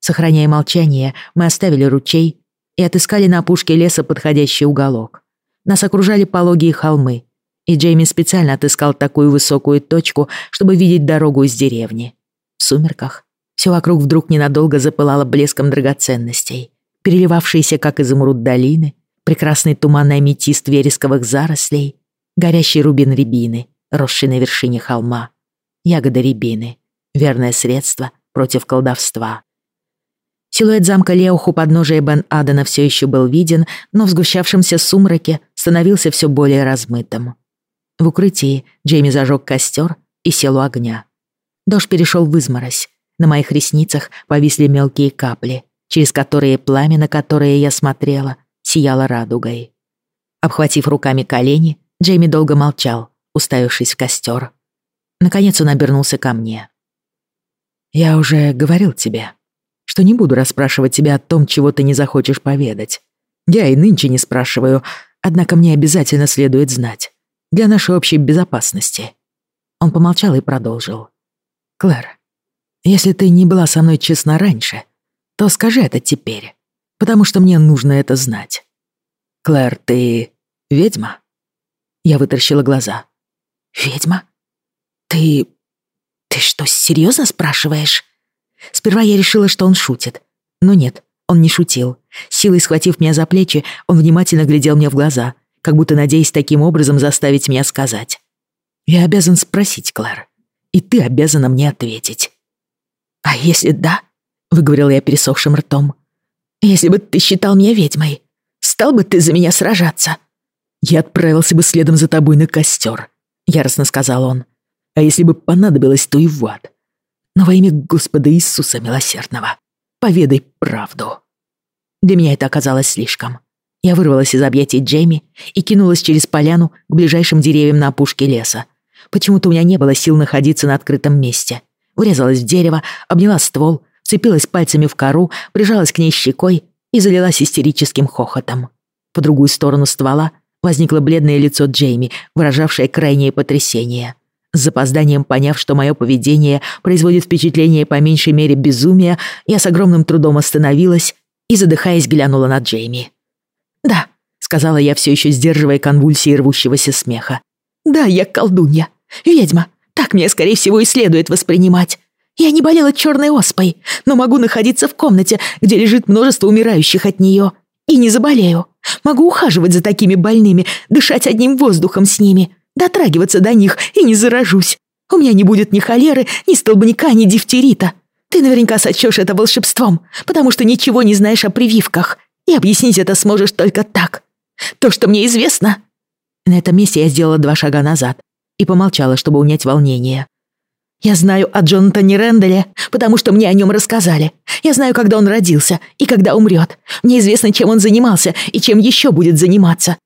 Сохраняя молчание, мы оставили ручей и отыскали на опушке леса подходящий уголок. Нас окружали пологие холмы, и Джейми специально отыскал такую высокую точку, чтобы видеть дорогу из деревни. В сумерках все вокруг вдруг ненадолго запылало блеском драгоценностей, переливавшиеся, как изумруд долины, прекрасный туманный аметист вересковых зарослей, горящий рубин рябины, росший на вершине холма, ягода рябины, верное средство против колдовства. Силуэт замка Леух у подножия Бен-Адена все еще был виден, но в сгущавшемся сумраке становился все более размытым. В укрытии Джейми зажег костер и сел у огня. Дождь перешел в изморозь. На моих ресницах повисли мелкие капли, через которые пламя, на которое я смотрела, сияла радугой. Обхватив руками колени, Джейми долго молчал, уставившись в костер. Наконец он обернулся ко мне. «Я уже говорил тебе, что не буду расспрашивать тебя о том, чего ты не захочешь поведать. Я и нынче не спрашиваю, однако мне обязательно следует знать. Для нашей общей безопасности». Он помолчал и продолжил. «Клэр, если ты не была со мной честна раньше, то скажи это теперь, потому что мне нужно это знать. Клэр, ты ведьма?» Я вытаращила глаза. «Ведьма? Ты... ты что, серьезно спрашиваешь?» Сперва я решила, что он шутит. Но нет, он не шутил. Силой схватив меня за плечи, он внимательно глядел мне в глаза, как будто надеясь таким образом заставить меня сказать. «Я обязан спросить, Клэр, и ты обязана мне ответить». «А если да?» — выговорила я пересохшим ртом. «Если бы ты считал меня ведьмой, стал бы ты за меня сражаться?» я отправился бы следом за тобой на костер», — яростно сказал он. «А если бы понадобилось, то и в ад. Но во имя Господа Иисуса Милосердного, поведай правду». Для меня это оказалось слишком. Я вырвалась из объятий Джейми и кинулась через поляну к ближайшим деревьям на опушке леса. Почему-то у меня не было сил находиться на открытом месте. Урезалась в дерево, обняла ствол, цепилась пальцами в кору, прижалась к ней щекой и залилась истерическим хохотом. По другую сторону ствола возникло бледное лицо Джейми, выражавшее крайнее потрясение. С запозданием поняв, что мое поведение производит впечатление по меньшей мере безумия, я с огромным трудом остановилась и, задыхаясь, глянула на Джейми. «Да», — сказала я, все еще сдерживая конвульсии рвущегося смеха. «Да, я колдунья, ведьма, так мне, скорее всего, и следует воспринимать. Я не болела черной оспой, но могу находиться в комнате, где лежит множество умирающих от нее, и не заболею. Могу ухаживать за такими больными, дышать одним воздухом с ними, дотрагиваться до них и не заражусь. У меня не будет ни холеры, ни столбняка, ни дифтерита. Ты наверняка сочешь это волшебством, потому что ничего не знаешь о прививках, и объяснить это сможешь только так. То, что мне известно...» На этом месте я сделала два шага назад и помолчала, чтобы унять волнение. «Я знаю о Джонатане Рэндале, потому что мне о нем рассказали. Я знаю, когда он родился и когда умрет. Мне известно, чем он занимался и чем еще будет заниматься.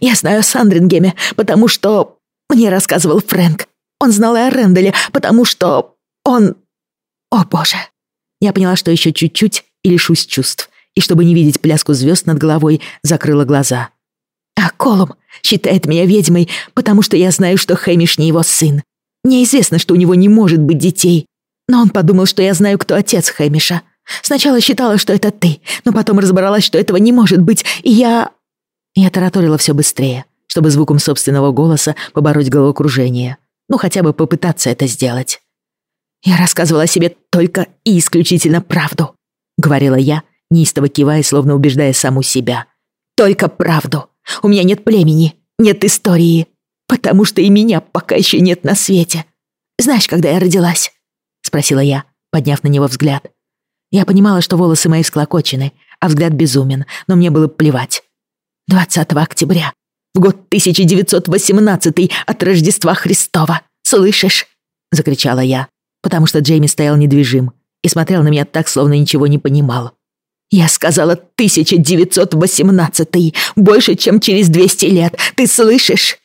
Я знаю о Сандрингеме, потому что... Мне рассказывал Фрэнк. Он знал и о Рэндале, потому что... Он... О, боже!» Я поняла, что еще чуть-чуть и лишусь чувств, и чтобы не видеть пляску звезд над головой, закрыла глаза. «А Колум считает меня ведьмой, потому что я знаю, что Хэмиш не его сын. Мне известно, что у него не может быть детей, но он подумал, что я знаю, кто отец Хэмиша. Сначала считала, что это ты, но потом разобралась, что этого не может быть, и я...» Я тараторила все быстрее, чтобы звуком собственного голоса побороть головокружение. Ну, хотя бы попытаться это сделать. «Я рассказывала себе только и исключительно правду», — говорила я, неистово кивая, словно убеждая саму себя. «Только правду. У меня нет племени, нет истории, потому что и меня пока еще нет на свете. Знаешь, когда я родилась?» — спросила я, подняв на него взгляд. Я понимала, что волосы мои всклокочены, а взгляд безумен, но мне было плевать. 20 октября, в год 1918 от Рождества Христова. Слышишь?» — закричала я, потому что Джейми стоял недвижим и смотрел на меня так, словно ничего не понимал. «Я сказала 1918 больше, чем через 200 лет. Ты слышишь?»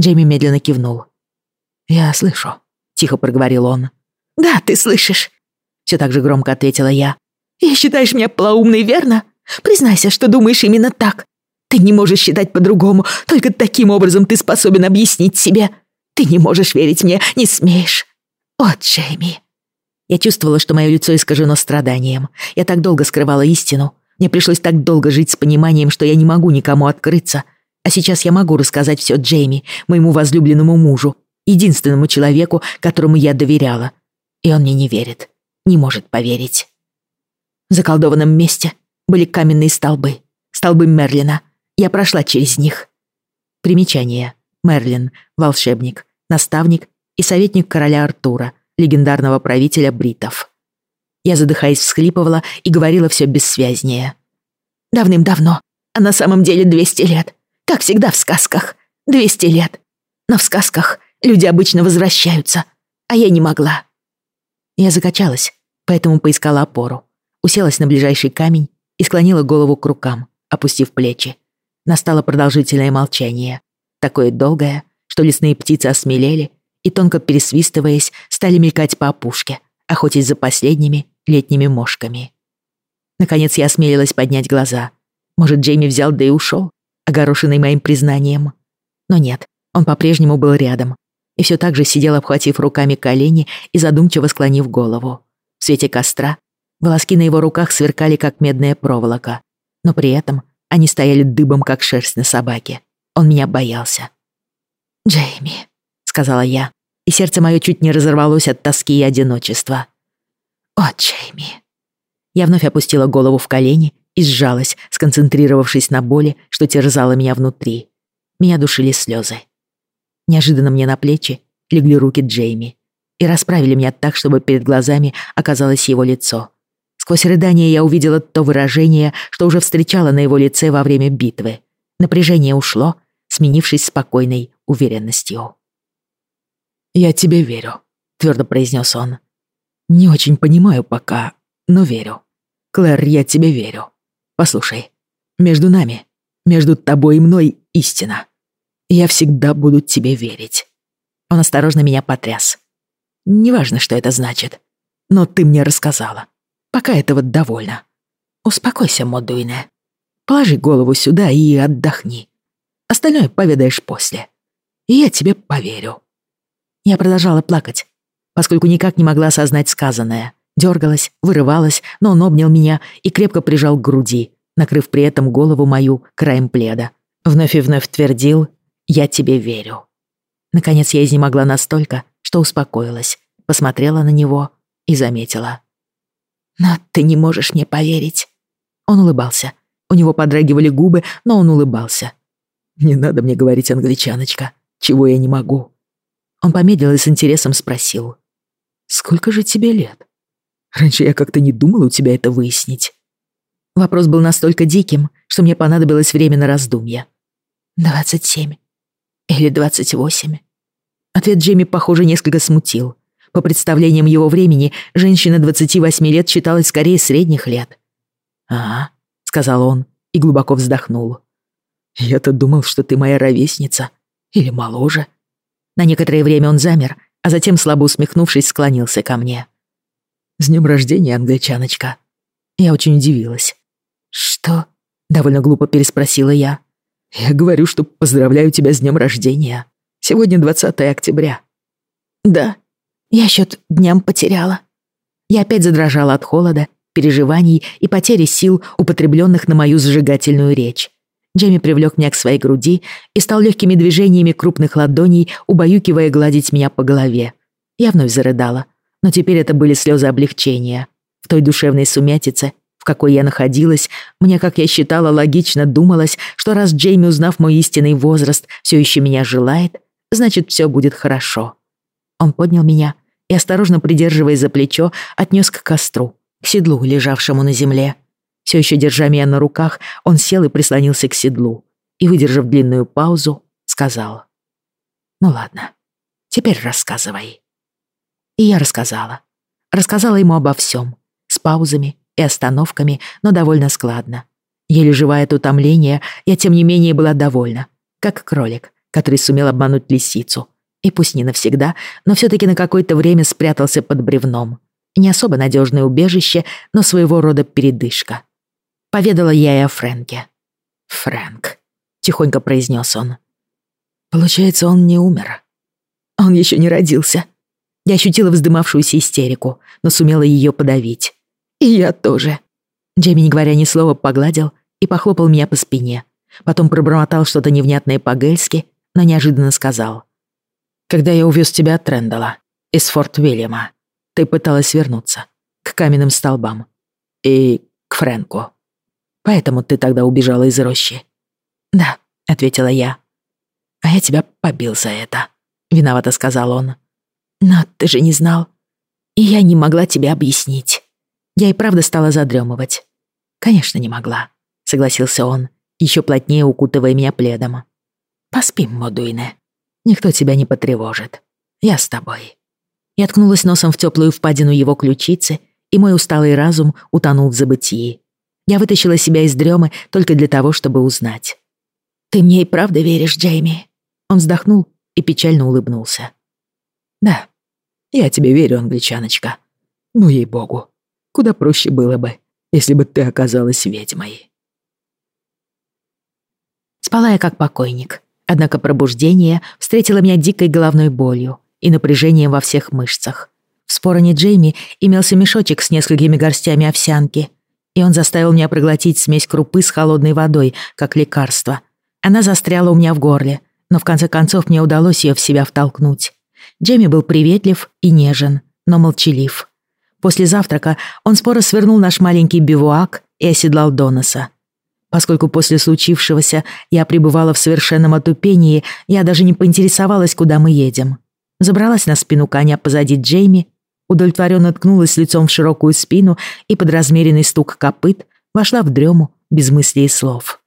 Джейми медленно кивнул. «Я слышу», — тихо проговорил он. «Да, ты слышишь», — все так же громко ответила я. «И считаешь меня полоумной, верно? Признайся, что думаешь именно так. Ты не можешь считать по-другому, только таким образом ты способен объяснить себе. Ты не можешь верить мне, не смеешь. О, Джейми!» Я чувствовала, что мое лицо искажено страданием. Я так долго скрывала истину. Мне пришлось так долго жить с пониманием, что я не могу никому открыться. А сейчас я могу рассказать все Джейми, моему возлюбленному мужу, единственному человеку, которому я доверяла. И он мне не верит, не может поверить. В заколдованном месте были каменные столбы, столбы Мерлина. Я прошла через них. Примечание. Мерлин, волшебник, наставник и советник короля Артура, легендарного правителя бритов. Я, задыхаясь, всхлипывала и говорила все бессвязнее. «Давным-давно, а на самом деле 200 лет. Как всегда в сказках. 200 лет. Но в сказках люди обычно возвращаются, а я не могла». Я закачалась, поэтому поискала опору, уселась на ближайший камень и склонила голову к рукам, опустив плечи. Настало продолжительное молчание, такое долгое, что лесные птицы осмелели и, тонко пересвистываясь, стали мелькать по опушке, охотясь за последними летними мошками. Наконец я осмелилась поднять глаза. Может, Джейми взял да и ушел, огорошенный моим признанием. Но нет, он по-прежнему был рядом и все так же сидел, обхватив руками колени и задумчиво склонив голову. В свете костра волоски на его руках сверкали, как медная проволока, но при этом они стояли дыбом, как шерсть на собаке. Он меня боялся. «Джейми», сказала я, и сердце мое чуть не разорвалось от тоски и одиночества. «О, Джейми!» Я вновь опустила голову в колени и сжалась, сконцентрировавшись на боли, что терзало меня внутри. Меня душили слезы. Неожиданно мне на плечи легли руки Джейми и расправили меня так, чтобы перед глазами оказалось его лицо. Сквозь рыдание я увидела то выражение, что уже встречала на его лице во время битвы. Напряжение ушло, сменившись спокойной уверенностью. «Я тебе верю», — твердо произнес он. «Не очень понимаю пока, но верю. Клэр, я тебе верю. Послушай, между нами, между тобой и мной истина. Я всегда буду тебе верить». Он осторожно меня потряс. «Неважно, что это значит, но ты мне рассказала. Пока этого довольно. Успокойся, Модуине. Положи голову сюда и отдохни. Остальное поведаешь после. И я тебе поверю». Я продолжала плакать, поскольку никак не могла осознать сказанное. Дергалась, вырывалась, но он обнял меня и крепко прижал к груди, накрыв при этом голову мою краем пледа. Вновь и вновь твердил «Я тебе верю». Наконец я изнемогла настолько, что успокоилась, посмотрела на него и заметила. «Но ты не можешь мне поверить». Он улыбался. У него подрагивали губы, но он улыбался. «Не надо мне говорить, англичаночка, чего я не могу. Он помедлил и с интересом спросил. «Сколько же тебе лет? Раньше я как-то не думал у тебя это выяснить». Вопрос был настолько диким, что мне понадобилось время на раздумье. «Двадцать семь. Или двадцать восемь». Ответ Джейми, похоже, несколько смутил. По представлениям его времени, женщина 28 лет считалась скорее средних лет. «Ага», — сказал он и глубоко вздохнул. «Я-то думал, что ты моя ровесница. Или моложе». На некоторое время он замер, а затем, слабо усмехнувшись, склонился ко мне. «С днем рождения, англичаночка!» Я очень удивилась. «Что?» — довольно глупо переспросила я. «Я говорю, что поздравляю тебя с днем рождения. Сегодня 20 октября». «Да, я счет дням потеряла». Я опять задрожала от холода, переживаний и потери сил, употребленных на мою зажигательную речь. Джейми привлек меня к своей груди и стал легкими движениями крупных ладоней, убаюкивая гладить меня по голове. Я вновь зарыдала, но теперь это были слезы облегчения. В той душевной сумятице, в какой я находилась, мне, как я считала, логично думалось, что раз Джейми, узнав мой истинный возраст, все еще меня желает, значит, все будет хорошо. Он поднял меня и, осторожно придерживая за плечо, отнес к костру, к седлу, лежавшему на земле. Все еще держа меня на руках, он сел и прислонился к седлу и, выдержав длинную паузу, сказал. «Ну ладно, теперь рассказывай». И я рассказала. Рассказала ему обо всем, с паузами и остановками, но довольно складно. Еле живая от утомления, я тем не менее была довольна, как кролик, который сумел обмануть лисицу. И пусть не навсегда, но все-таки на какое-то время спрятался под бревном. Не особо надежное убежище, но своего рода передышка. Поведала я и о Фрэнке. «Фрэнк», — тихонько произнес он. «Получается, он не умер. Он еще не родился». Я ощутила вздымавшуюся истерику, но сумела ее подавить. «И я тоже». Джейми, не говоря ни слова, погладил и похлопал меня по спине. Потом пробормотал что-то невнятное по-гельски, но неожиданно сказал. «Когда я увез тебя от Рэндала, из Форт Вильяма, ты пыталась вернуться к каменным столбам и к Фрэнку. Поэтому ты тогда убежала из рощи?» «Да», — ответила я. «А я тебя побил за это», — виновато сказал он. «Но ты же не знал. И я не могла тебе объяснить. Я и правда стала задремывать». «Конечно, не могла», — согласился он, еще плотнее укутывая меня пледом. «Поспим, Модуине. Никто тебя не потревожит. Я с тобой». Я ткнулась носом в теплую впадину его ключицы, и мой усталый разум утонул в забытии. Я вытащила себя из дремы только для того, чтобы узнать. «Ты мне и правда веришь, Джейми?» Он вздохнул и печально улыбнулся. «Да, я тебе верю, англичаночка. Ну, ей-богу, куда проще было бы, если бы ты оказалась ведьмой». Спала я как покойник, однако пробуждение встретило меня дикой головной болью и напряжением во всех мышцах. В спороне Джейми имелся мешочек с несколькими горстями овсянки — и он заставил меня проглотить смесь крупы с холодной водой, как лекарство. Она застряла у меня в горле, но в конце концов мне удалось ее в себя втолкнуть. Джемми был приветлив и нежен, но молчалив. После завтрака он споро свернул наш маленький бивуак и оседлал Доноса. Поскольку после случившегося я пребывала в совершенном отупении, я даже не поинтересовалась, куда мы едем. Забралась на спину коня позади Джейми удовлетворенно ткнулась лицом в широкую спину и под размеренный стук копыт вошла в дрему без мыслей и слов.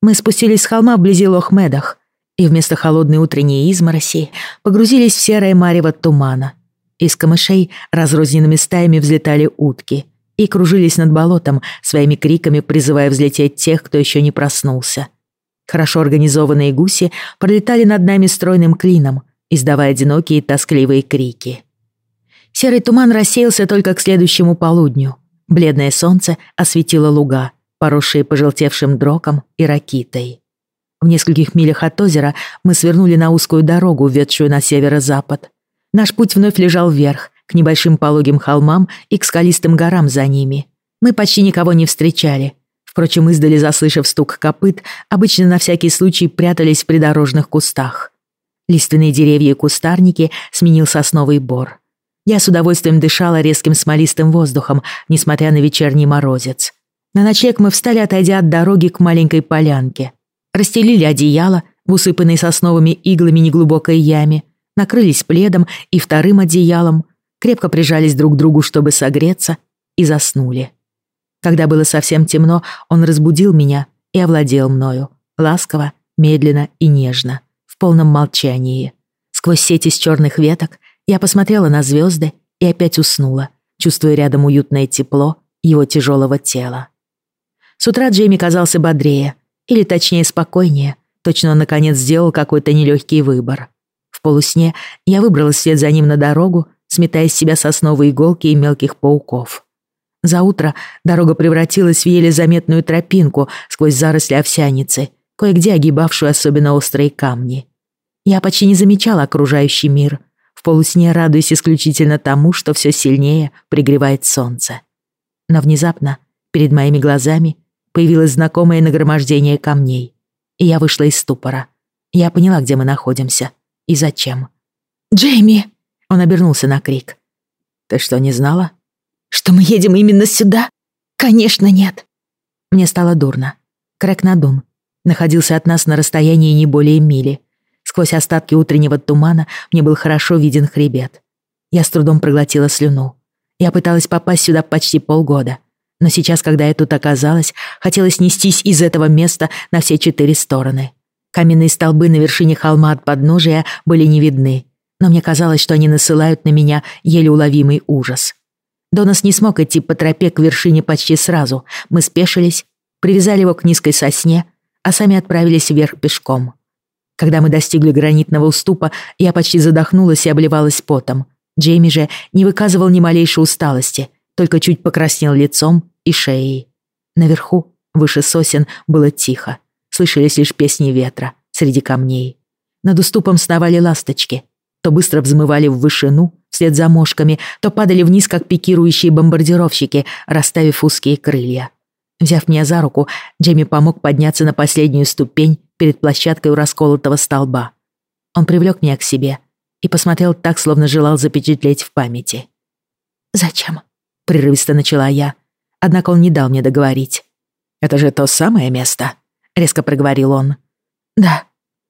Мы спустились с холма вблизи Лохмедах, и вместо холодной утренней измороси погрузились в серое марево тумана. Из камышей разрозненными стаями взлетали утки и кружились над болотом, своими криками призывая взлететь тех, кто еще не проснулся. Хорошо организованные гуси пролетали над нами стройным клином, издавая одинокие тоскливые крики. Серый туман рассеялся только к следующему полудню. Бледное солнце осветило луга, поросшие пожелтевшим дроком и ракитой. В нескольких милях от озера мы свернули на узкую дорогу, ведшую на северо-запад. Наш путь вновь лежал вверх, к небольшим пологим холмам и к скалистым горам за ними. Мы почти никого не встречали. Впрочем, издали, заслышав стук копыт, обычно на всякий случай прятались в придорожных кустах. Лиственные деревья и кустарники сменил сосновый бор. Я с удовольствием дышала резким смолистым воздухом, несмотря на вечерний морозец. На ночлег мы встали, отойдя от дороги к маленькой полянке расстелили одеяло в усыпанной сосновыми иглами неглубокой яме, накрылись пледом и вторым одеялом, крепко прижались друг к другу, чтобы согреться, и заснули. Когда было совсем темно, он разбудил меня и овладел мною, ласково, медленно и нежно, в полном молчании. Сквозь сеть из черных веток я посмотрела на звезды и опять уснула, чувствуя рядом уютное тепло его тяжелого тела. С утра Джейми казался бодрее, или точнее спокойнее. Точно он наконец сделал какой-то нелегкий выбор. В полусне я выбралась вслед за ним на дорогу, сметая с себя сосновые иголки и мелких пауков. За утро дорога превратилась в еле заметную тропинку сквозь заросли овсяницы, кое-где огибавшую особенно острые камни. Я почти не замечала окружающий мир, в полусне радуясь исключительно тому, что все сильнее пригревает солнце. Но внезапно перед моими глазами появилось знакомое нагромождение камней. И я вышла из ступора. Я поняла, где мы находимся и зачем. «Джейми!» Он обернулся на крик. «Ты что, не знала?» «Что мы едем именно сюда?» «Конечно, нет». Мне стало дурно. Крэк-Надун находился от нас на расстоянии не более мили. Сквозь остатки утреннего тумана мне был хорошо виден хребет. Я с трудом проглотила слюну. Я пыталась попасть сюда почти полгода. Но сейчас, когда я тут оказалась, хотелось нестись из этого места на все четыре стороны. Каменные столбы на вершине холма от подножия были не видны, но мне казалось, что они насылают на меня еле уловимый ужас. Донос не смог идти по тропе к вершине почти сразу. Мы спешились, привязали его к низкой сосне, а сами отправились вверх пешком. Когда мы достигли гранитного уступа, я почти задохнулась и обливалась потом. Джейми же не выказывал ни малейшей усталости, только чуть покраснел лицом и шеей. Наверху, выше сосен, было тихо. Слышались лишь песни ветра среди камней. Над уступом сновали ласточки. То быстро взмывали в вышину, вслед за мошками, то падали вниз, как пикирующие бомбардировщики, расставив узкие крылья. Взяв меня за руку, Джейми помог подняться на последнюю ступень перед площадкой у расколотого столба. Он привлек меня к себе и посмотрел так, словно желал запечатлеть в памяти. «Зачем?» — прерывисто начала я, Однако он не дал мне договорить. «Это же то самое место», — резко проговорил он. «Да».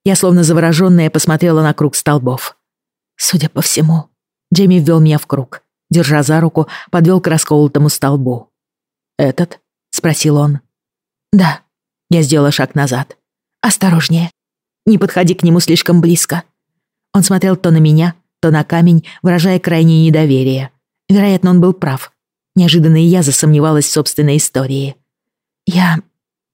Я словно заворожённая посмотрела на круг столбов. «Судя по всему». Джейми ввел меня в круг, держа за руку, подвел к расколотому столбу. «Этот?» — спросил он. «Да». Я сделала шаг назад. «Осторожнее. Не подходи к нему слишком близко». Он смотрел то на меня, то на камень, выражая крайнее недоверие. Вероятно, он был прав. Неожиданно и я засомневалась в собственной истории. «Я...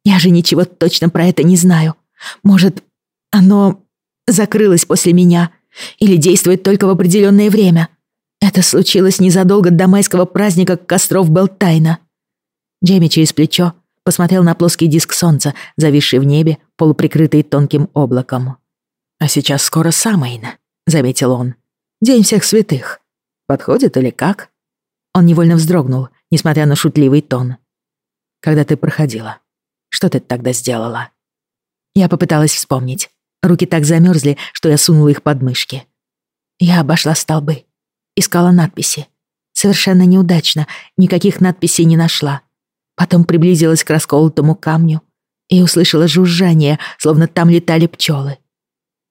я же ничего точно про это не знаю. Может, оно закрылось после меня или действует только в определенное время. Это случилось незадолго до майского праздника костров Белтайна». Джейми через плечо посмотрел на плоский диск солнца, зависший в небе, полуприкрытый тонким облаком. «А сейчас скоро Самайн», — заметил он. «День всех святых. Подходит или как?» Он невольно вздрогнул, несмотря на шутливый тон. «Когда ты проходила, что ты тогда сделала?» Я попыталась вспомнить. Руки так замерзли, что я сунула их под мышки. Я обошла столбы. Искала надписи. Совершенно неудачно, никаких надписей не нашла. Потом приблизилась к расколотому камню и услышала жужжание, словно там летали пчелы.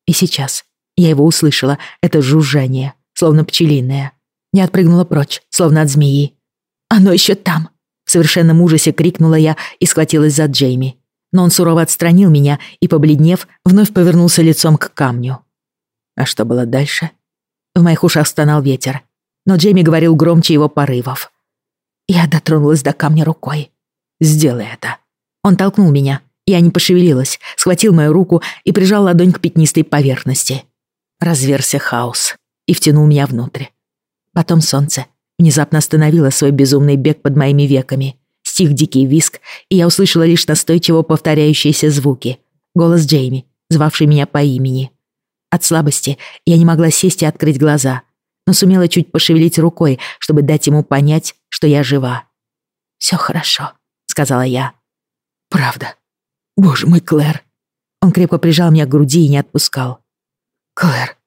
И сейчас я его услышала, это жужжание, словно пчелиное. Не отпрыгнула прочь, словно от змеи. «Оно еще там!» В совершенном ужасе крикнула я и схватилась за Джейми. но он сурово отстранил меня и, побледнев, вновь повернулся лицом к камню. А что было дальше? В моих ушах стонал ветер, но Джейми говорил громче его порывов. Я дотронулась до камня рукой. «Сделай это». Он толкнул меня. Я не пошевелилась, схватил мою руку и прижал ладонь к пятнистой поверхности. Разверся хаос и втянул меня внутрь. Потом солнце внезапно остановило свой безумный бег под моими веками. Стих дикий виск, и я услышала лишь настойчиво повторяющиеся звуки. Голос Джейми, звавший меня по имени. От слабости я не могла сесть и открыть глаза, но сумела чуть пошевелить рукой, чтобы дать ему понять, что я жива. «Всё хорошо», — сказала я. «Правда. Боже мой, Клэр». Он крепко прижал меня к груди и не отпускал. «Клэр,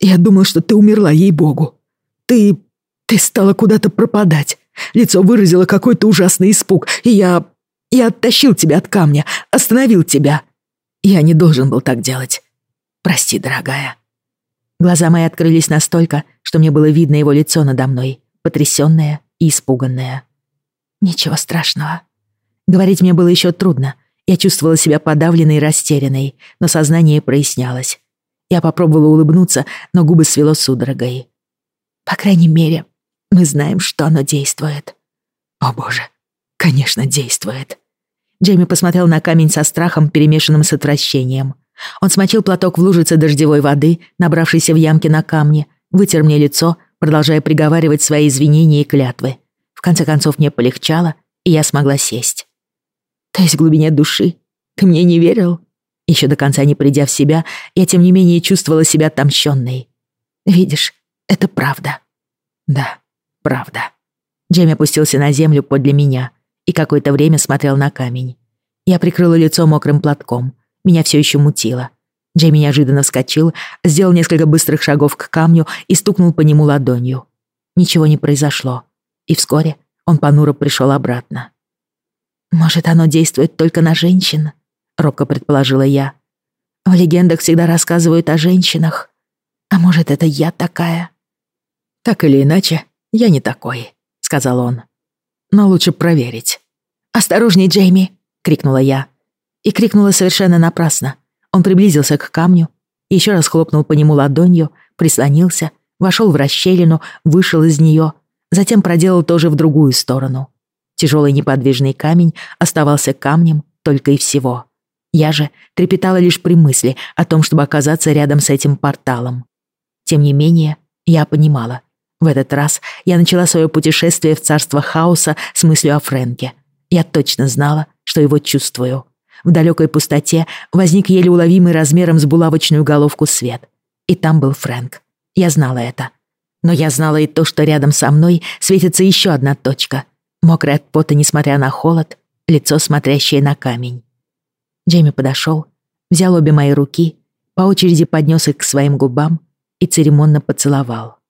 я думал, что ты умерла, ей-богу. Ты... ты стала куда-то пропадать. Лицо выразило какой-то ужасный испуг, и я... я оттащил тебя от камня, остановил тебя. Я не должен был так делать. Прости, дорогая». Глаза мои открылись настолько, что мне было видно его лицо надо мной, потрясённое и испуганное. Ничего страшного. Говорить мне было ещё трудно. Я чувствовала себя подавленной и растерянной, но сознание прояснялось. Я попробовала улыбнуться, но губы свело судорогой. По крайней мере, мы знаем, что оно действует. О боже, конечно, действует. Джейми посмотрел на камень со страхом, перемешанным с отвращением. Он смочил платок в лужице дождевой воды, набравшейся в ямке на камне, вытер мне лицо, продолжая приговаривать свои извинения и клятвы. В конце концов мне полегчало, и я смогла сесть. То есть в глубине души ты мне не верил? Еще до конца не придя в себя, я тем не менее чувствовала себя отомщенной. Видишь, это правда. Да, правда. Джейми опустился на землю подле меня и какое-то время смотрел на камень. Я прикрыла лицо мокрым платком. Меня все еще мутило. Джейми неожиданно вскочил, сделал несколько быстрых шагов к камню и стукнул по нему ладонью. Ничего не произошло. И вскоре он понуро пришел обратно. «Может, оно действует только на женщин?» — робко предположила я. «В легендах всегда рассказывают о женщинах. А может, это я такая?» «Так или иначе, я не такой», — сказал он. «Но лучше проверить». «Осторожней, Джейми!» — крикнула я. И крикнула совершенно напрасно. Он приблизился к камню, еще раз хлопнул по нему ладонью, прислонился, вошел в расщелину, вышел из нее, затем проделал тоже в другую сторону. Тяжелый неподвижный камень оставался камнем только и всего. Я же трепетала лишь при мысли о том, чтобы оказаться рядом с этим порталом. Тем не менее, я понимала. В этот раз я начала свое путешествие в царство хаоса с мыслью о Фрэнке. Я точно знала, что его чувствую. В далекой пустоте возник еле уловимый размером с булавочную головку свет. И там был Фрэнк. Я знала это. Но я знала и то, что рядом со мной светится еще одна точка, Мокрый от пота, несмотря на холод, лицо, смотрящее на камень. Джейми подошел, взял обе мои руки, по очереди поднес их к своим губам и церемонно поцеловал.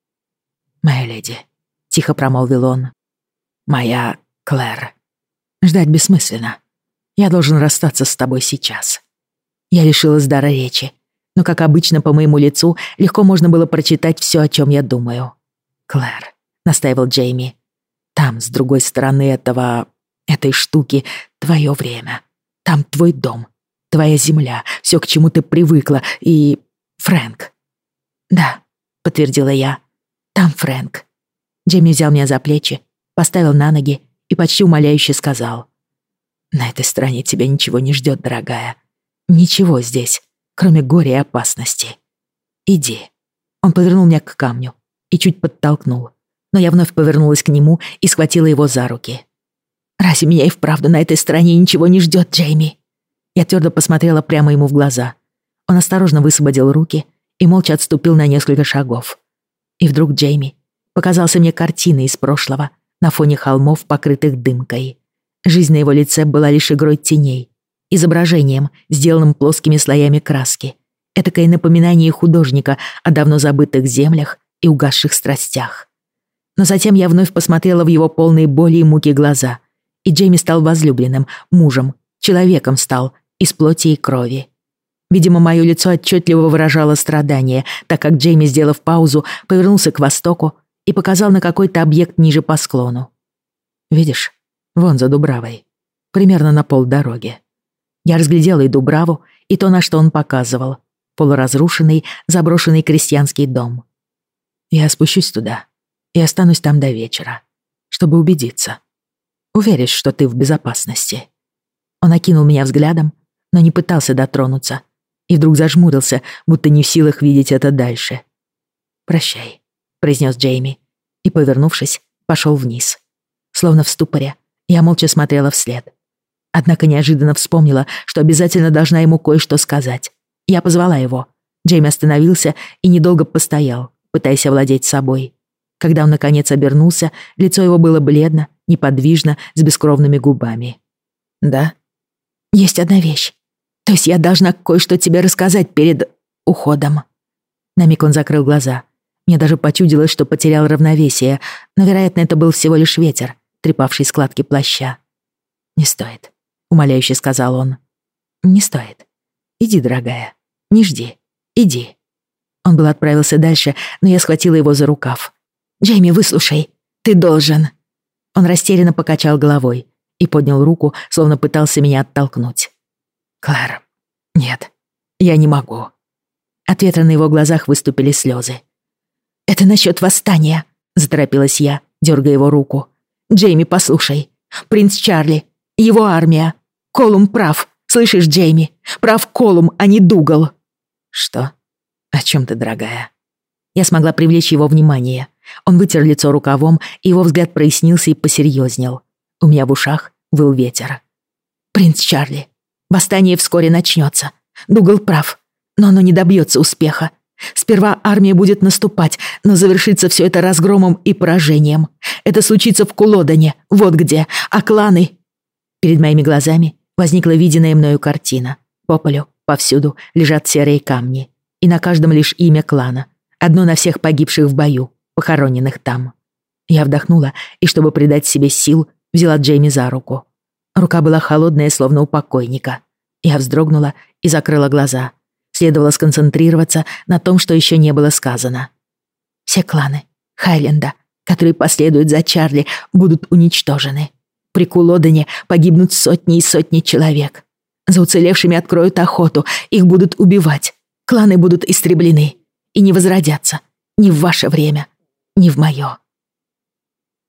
«Моя леди», — тихо промолвил он, — «моя Клэр, ждать бессмысленно. Я должен расстаться с тобой сейчас». Я лишилась дара речи, но, как обычно, по моему лицу легко можно было прочитать все, о чем я думаю. «Клэр», — настаивал Джейми, там, с другой стороны этого... этой штуки, твое время. Там твой дом, твоя земля, все, к чему ты привыкла, и... Фрэнк. Да, подтвердила я. Там Фрэнк. Джейми взял меня за плечи, поставил на ноги и почти умоляюще сказал. На этой стороне тебя ничего не ждет, дорогая. Ничего здесь, кроме горя и опасности. Иди. Он повернул меня к камню и чуть подтолкнул но я вновь повернулась к нему и схватила его за руки. «Разве меня и вправду на этой стороне ничего не ждет, Джейми?» Я твердо посмотрела прямо ему в глаза. Он осторожно высвободил руки и молча отступил на несколько шагов. И вдруг Джейми показался мне картиной из прошлого на фоне холмов, покрытых дымкой. Жизнь на его лице была лишь игрой теней, изображением, сделанным плоскими слоями краски. Этакое напоминание художника о давно забытых землях и угасших страстях. Но затем я вновь посмотрела в его полные боли и муки глаза. И Джейми стал возлюбленным, мужем, человеком стал, из плоти и крови. Видимо, мое лицо отчетливо выражало страдание, так как Джейми, сделав паузу, повернулся к востоку и показал на какой-то объект ниже по склону. «Видишь, вон за Дубравой, примерно на полдороги. Я разглядела и Дубраву, и то, на что он показывал. Полуразрушенный, заброшенный крестьянский дом. Я спущусь туда и останусь там до вечера, чтобы убедиться. Уверишь, что ты в безопасности. Он окинул меня взглядом, но не пытался дотронуться, и вдруг зажмурился, будто не в силах видеть это дальше. «Прощай», — произнес Джейми, и, повернувшись, пошел вниз. Словно в ступоре, я молча смотрела вслед. Однако неожиданно вспомнила, что обязательно должна ему кое-что сказать. Я позвала его. Джейми остановился и недолго постоял, пытаясь овладеть собой. Когда он наконец обернулся, лицо его было бледно, неподвижно, с бескровными губами. «Да?» «Есть одна вещь. То есть я должна кое-что тебе рассказать перед уходом». На миг он закрыл глаза. Мне даже почудилось, что потерял равновесие, но, вероятно, это был всего лишь ветер, трепавший складки плаща. «Не стоит», — умоляюще сказал он. «Не стоит. Иди, дорогая, не жди. Иди». Он был отправился дальше, но я схватила его за рукав. «Джейми, выслушай. Ты должен». Он растерянно покачал головой и поднял руку, словно пытался меня оттолкнуть. «Клэр, нет, я не могу». От на его глазах выступили слезы. «Это насчет восстания», — заторопилась я, дергая его руку. «Джейми, послушай. Принц Чарли, его армия. Колум прав. Слышишь, Джейми? Прав Колум, а не Дугал». «Что? О чем ты, дорогая?» Я смогла привлечь его внимание. Он вытер лицо рукавом, и его взгляд прояснился и посерьезнел. У меня в ушах выл ветер. «Принц Чарли, Восстание вскоре начнется. Дугал прав, но оно не добьется успеха. Сперва армия будет наступать, но завершится все это разгромом и поражением. Это случится в Кулодане, вот где, а кланы... Перед моими глазами возникла виденная мною картина. По полю, повсюду, лежат серые камни. И на каждом лишь имя клана. Одно на всех погибших в бою, похороненных там. Я вдохнула и, чтобы придать себе сил, взяла Джейми за руку. Рука была холодная, словно у покойника. Я вздрогнула и закрыла глаза. Следовало сконцентрироваться на том, что еще не было сказано. Все кланы Хайленда, которые последуют за Чарли, будут уничтожены. При Кулодане погибнут сотни и сотни человек. За уцелевшими откроют охоту, их будут убивать. Кланы будут истреблены и не возродятся. Ни в ваше время, ни в мое.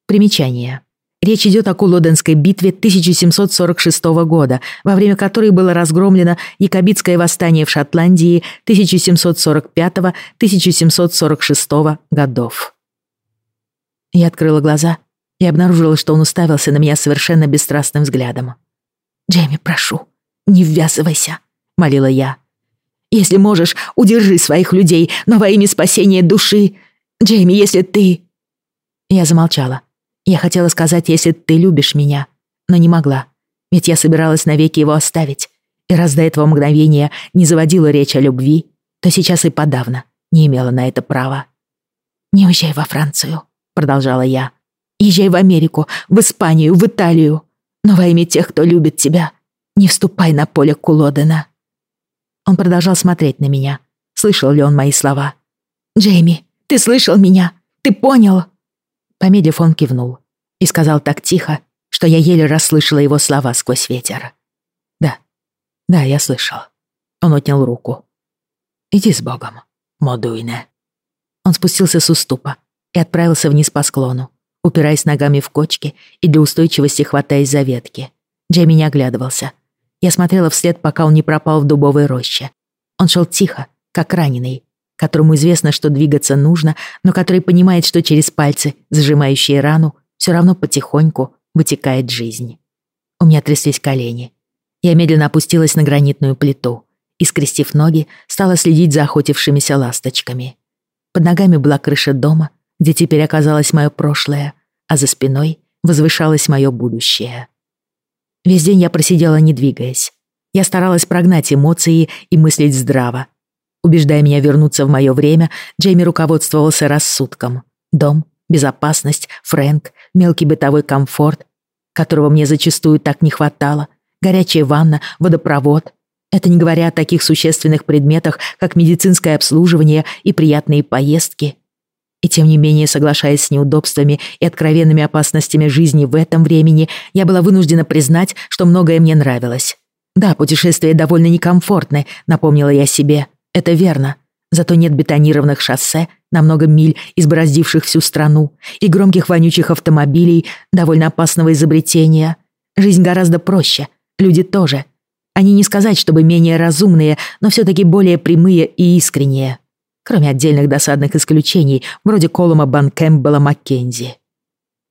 Примечание. Речь идет о Кулоденской битве 1746 года, во время которой было разгромлено Якобитское восстание в Шотландии 1745-1746 годов. Я открыла глаза и обнаружила, что он уставился на меня совершенно бесстрастным взглядом. «Джейми, прошу, не ввязывайся», — молила я. «Если можешь, удержи своих людей, но во имя спасения души. Джейми, если ты...» Я замолчала я хотела сказать, если ты любишь меня, но не могла, ведь я собиралась навеки его оставить. И раз до этого мгновения не заводила речь о любви, то сейчас и подавно не имела на это права. «Не уезжай во Францию», — продолжала я. «Езжай в Америку, в Испанию, в Италию. Но во имя тех, кто любит тебя, не вступай на поле Кулодена». Он продолжал смотреть на меня. Слышал ли он мои слова? «Джейми, ты слышал меня? Ты понял?» Помедлив, он кивнул и сказал так тихо, что я еле расслышала его слова сквозь ветер. «Да, да, я слышал». Он отнял руку. «Иди с Богом, Модуйне». Он спустился с уступа и отправился вниз по склону, упираясь ногами в кочки и для устойчивости хватаясь за ветки. Джейми не оглядывался. Я смотрела вслед, пока он не пропал в дубовой роще. Он шел тихо, как раненый, которому известно, что двигаться нужно, но который понимает, что через пальцы, зажимающие рану, все равно потихоньку вытекает жизнь. У меня тряслись колени. Я медленно опустилась на гранитную плиту и, скрестив ноги, стала следить за охотившимися ласточками. Под ногами была крыша дома, где теперь оказалось мое прошлое, а за спиной возвышалось мое будущее. Весь день я просидела, не двигаясь. Я старалась прогнать эмоции и мыслить здраво, Убеждая меня вернуться в мое время, Джейми руководствовался рассудком. Дом, безопасность, Фрэнк, мелкий бытовой комфорт, которого мне зачастую так не хватало, горячая ванна, водопровод. Это не говоря о таких существенных предметах, как медицинское обслуживание и приятные поездки. И тем не менее, соглашаясь с неудобствами и откровенными опасностями жизни в этом времени, я была вынуждена признать, что многое мне нравилось. Да, путешествия довольно некомфортны, напомнила я себе. Это верно. Зато нет бетонированных шоссе на много миль, избороздивших всю страну, и громких вонючих автомобилей, довольно опасного изобретения. Жизнь гораздо проще, люди тоже. Они не сказать, чтобы менее разумные, но все-таки более прямые и искренние. Кроме отдельных досадных исключений, вроде Колума Банкэмпбелла Маккензи.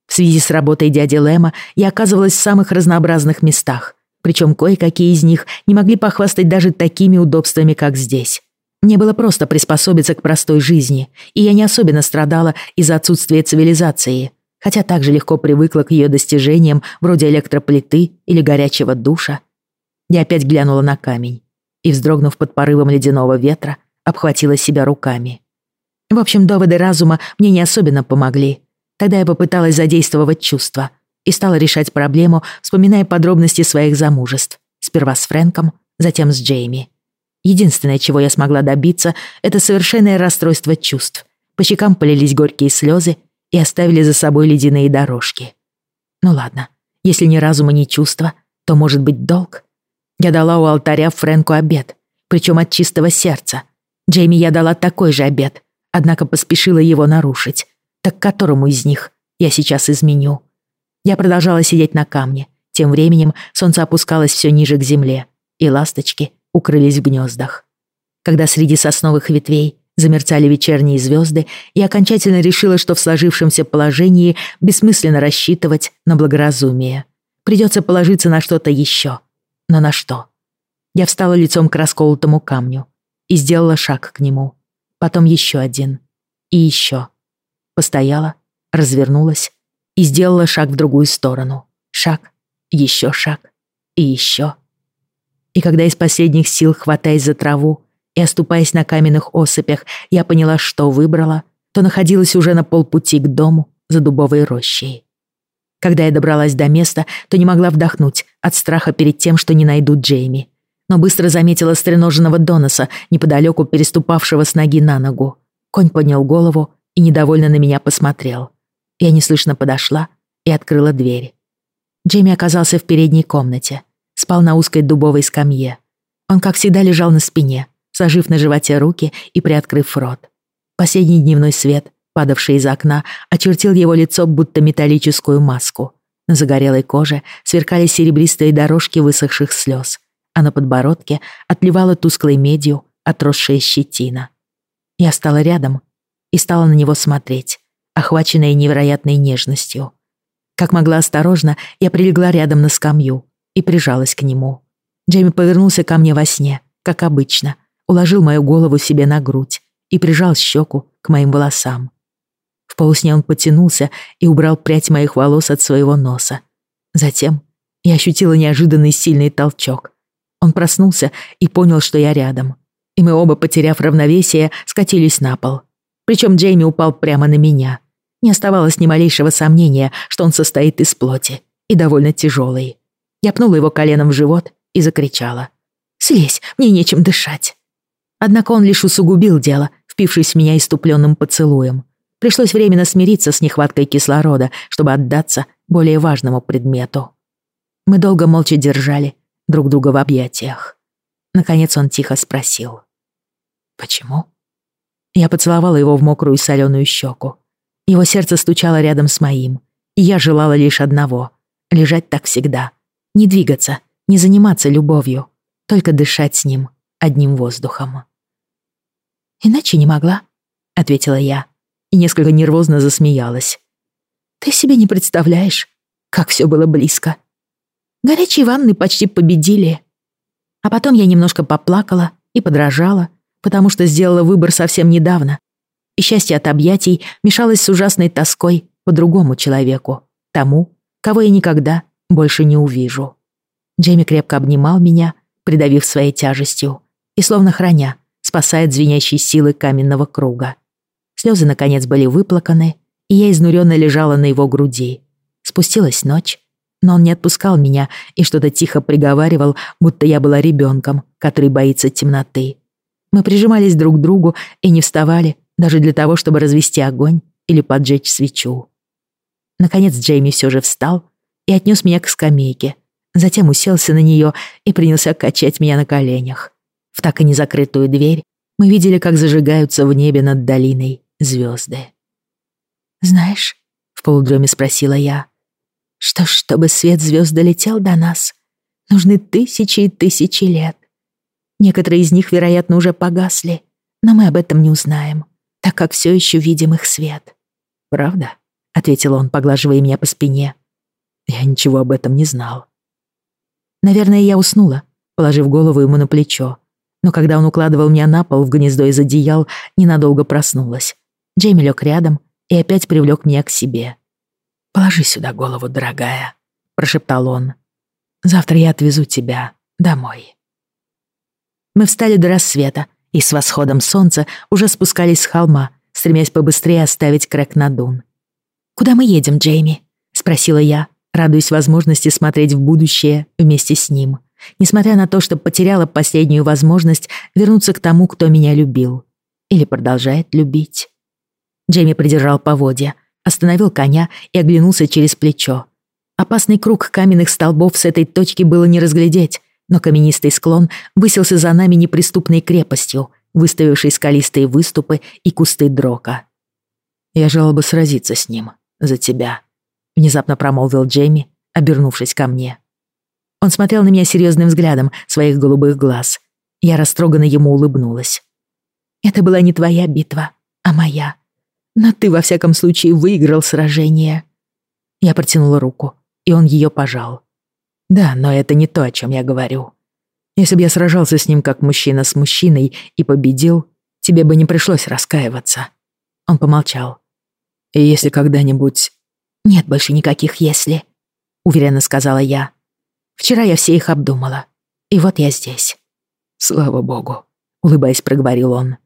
В связи с работой дяди Лэма я оказывалась в самых разнообразных местах, причем кое-какие из них не могли похвастать даже такими удобствами, как здесь. Мне было просто приспособиться к простой жизни, и я не особенно страдала из-за отсутствия цивилизации, хотя также легко привыкла к ее достижениям вроде электроплиты или горячего душа. Я опять глянула на камень и, вздрогнув под порывом ледяного ветра, обхватила себя руками. В общем, доводы разума мне не особенно помогли. Тогда я попыталась задействовать чувства и стала решать проблему, вспоминая подробности своих замужеств. Сперва с Фрэнком, затем с Джейми. Единственное, чего я смогла добиться, это совершенное расстройство чувств. По щекам полились горькие слезы и оставили за собой ледяные дорожки. Ну ладно, если ни разума, ни чувства, то может быть долг. Я дала у алтаря Фрэнку обед, причем от чистого сердца. Джейми я дала такой же обед, однако поспешила его нарушить. Так которому из них я сейчас изменю? Я продолжала сидеть на камне. Тем временем солнце опускалось все ниже к земле, и ласточки укрылись в гнездах. Когда среди сосновых ветвей замерцали вечерние звезды, я окончательно решила, что в сложившемся положении бессмысленно рассчитывать на благоразумие. Придется положиться на что-то еще. Но на что? Я встала лицом к расколотому камню и сделала шаг к нему. Потом еще один. И еще. Постояла, развернулась и сделала шаг в другую сторону. Шаг, еще шаг и еще. И когда из последних сил, хватаясь за траву и оступаясь на каменных осыпях, я поняла, что выбрала, то находилась уже на полпути к дому за дубовой рощей. Когда я добралась до места, то не могла вдохнуть от страха перед тем, что не найду Джейми. Но быстро заметила стреноженного Доноса, неподалеку переступавшего с ноги на ногу. Конь поднял голову и недовольно на меня посмотрел. Я неслышно подошла и открыла дверь. Джейми оказался в передней комнате спал на узкой дубовой скамье. Он, как всегда, лежал на спине, сложив на животе руки и приоткрыв рот. Последний дневной свет, падавший из окна, очертил его лицо, будто металлическую маску. На загорелой коже сверкали серебристые дорожки высохших слез, а на подбородке отливала тусклой медью отросшая щетина. Я стала рядом и стала на него смотреть, охваченная невероятной нежностью. Как могла осторожно, я прилегла рядом на скамью, и прижалась к нему. Джейми повернулся ко мне во сне, как обычно, уложил мою голову себе на грудь и прижал щеку к моим волосам. В полусне он потянулся и убрал прядь моих волос от своего носа. Затем я ощутила неожиданный сильный толчок. Он проснулся и понял, что я рядом. И мы оба, потеряв равновесие, скатились на пол. Причем Джейми упал прямо на меня. Не оставалось ни малейшего сомнения, что он состоит из плоти и довольно тяжелый. Я пнула его коленом в живот и закричала. «Слезь, мне нечем дышать». Однако он лишь усугубил дело, впившись в меня иступленным поцелуем. Пришлось временно смириться с нехваткой кислорода, чтобы отдаться более важному предмету. Мы долго молча держали друг друга в объятиях. Наконец он тихо спросил. «Почему?» Я поцеловала его в мокрую соленую щеку. Его сердце стучало рядом с моим, и я желала лишь одного — лежать так всегда — не двигаться, не заниматься любовью, только дышать с ним одним воздухом. «Иначе не могла», — ответила я и несколько нервозно засмеялась. «Ты себе не представляешь, как все было близко. Горячие ванны почти победили. А потом я немножко поплакала и подражала, потому что сделала выбор совсем недавно. И счастье от объятий мешалось с ужасной тоской по другому человеку, тому, кого я никогда больше не увижу. Джейми крепко обнимал меня, придавив своей тяжестью, и словно храня, спасает звенящей силы каменного круга. Слезы, наконец, были выплаканы, и я изнуренно лежала на его груди. Спустилась ночь, но он не отпускал меня и что-то тихо приговаривал, будто я была ребенком, который боится темноты. Мы прижимались друг к другу и не вставали, даже для того, чтобы развести огонь или поджечь свечу. Наконец Джейми все же встал и отнес меня к скамейке, затем уселся на нее и принялся качать меня на коленях. В так и не закрытую дверь мы видели, как зажигаются в небе над долиной звезды. «Знаешь», — в полудреме спросила я, «что ж, чтобы свет звезд долетел до нас, нужны тысячи и тысячи лет. Некоторые из них, вероятно, уже погасли, но мы об этом не узнаем, так как все еще видим их свет». «Правда?» — ответил он, поглаживая меня по спине. «Я ничего об этом не знал». Наверное, я уснула, положив голову ему на плечо. Но когда он укладывал меня на пол в гнездо из одеял, ненадолго проснулась. Джейми лег рядом и опять привлек меня к себе. «Положи сюда голову, дорогая», — прошептал он. «Завтра я отвезу тебя домой». Мы встали до рассвета и с восходом солнца уже спускались с холма, стремясь побыстрее оставить Крэк на дун. «Куда мы едем, Джейми?» — спросила я, радуясь возможности смотреть в будущее вместе с ним, несмотря на то, что потеряла последнюю возможность вернуться к тому, кто меня любил. Или продолжает любить. Джейми придержал поводья, остановил коня и оглянулся через плечо. Опасный круг каменных столбов с этой точки было не разглядеть, но каменистый склон высился за нами неприступной крепостью, выставившей скалистые выступы и кусты дрока. «Я желал бы сразиться с ним за тебя», — внезапно промолвил Джейми, обернувшись ко мне. Он смотрел на меня серьезным взглядом своих голубых глаз. Я растроганно ему улыбнулась. «Это была не твоя битва, а моя. Но ты, во всяком случае, выиграл сражение». Я протянула руку, и он ее пожал. «Да, но это не то, о чем я говорю. Если бы я сражался с ним как мужчина с мужчиной и победил, тебе бы не пришлось раскаиваться». Он помолчал. «И если когда-нибудь «Нет больше никаких «если», — уверенно сказала я. «Вчера я все их обдумала. И вот я здесь». «Слава богу», — улыбаясь, проговорил он.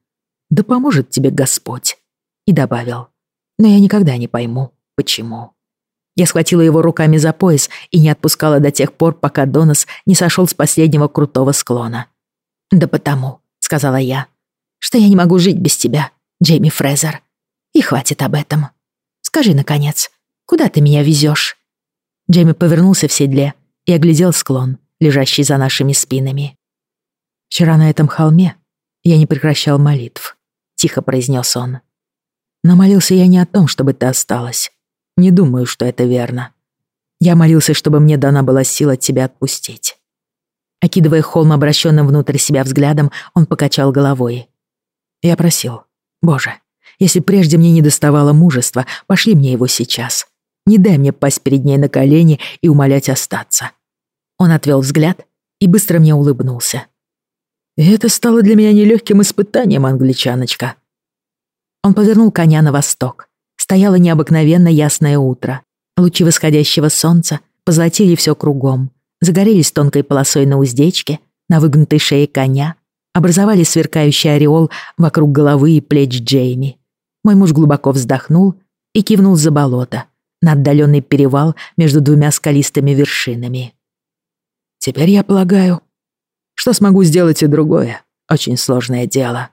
«Да поможет тебе Господь». И добавил. «Но я никогда не пойму, почему». Я схватила его руками за пояс и не отпускала до тех пор, пока Донос не сошел с последнего крутого склона. «Да потому», — сказала я, — «что я не могу жить без тебя, Джейми Фрезер. И хватит об этом. Скажи, наконец, Куда ты меня везешь?» Джейми повернулся в седле и оглядел склон, лежащий за нашими спинами. «Вчера на этом холме я не прекращал молитв», — тихо произнес он. «Но молился я не о том, чтобы ты осталась. Не думаю, что это верно. Я молился, чтобы мне дана была сила тебя отпустить». Окидывая холм обращенным внутрь себя взглядом, он покачал головой. Я просил, «Боже, если прежде мне не доставало мужества, пошли мне его сейчас. Не дай мне пасть перед ней на колени и умолять остаться. Он отвел взгляд и быстро мне улыбнулся. Это стало для меня нелегким испытанием, англичаночка. Он повернул коня на восток. Стояло необыкновенно ясное утро. Лучи восходящего солнца позолотили все кругом, загорелись тонкой полосой на уздечке, на выгнутой шее коня, образовали сверкающий ореол вокруг головы и плеч Джейми. Мой муж глубоко вздохнул и кивнул за болото, на отдаленный перевал между двумя скалистыми вершинами. «Теперь я полагаю, что смогу сделать и другое, очень сложное дело».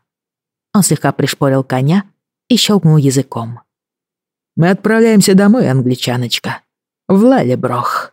Он слегка пришпорил коня и щелкнул языком. «Мы отправляемся домой, англичаночка, в Лалеброх».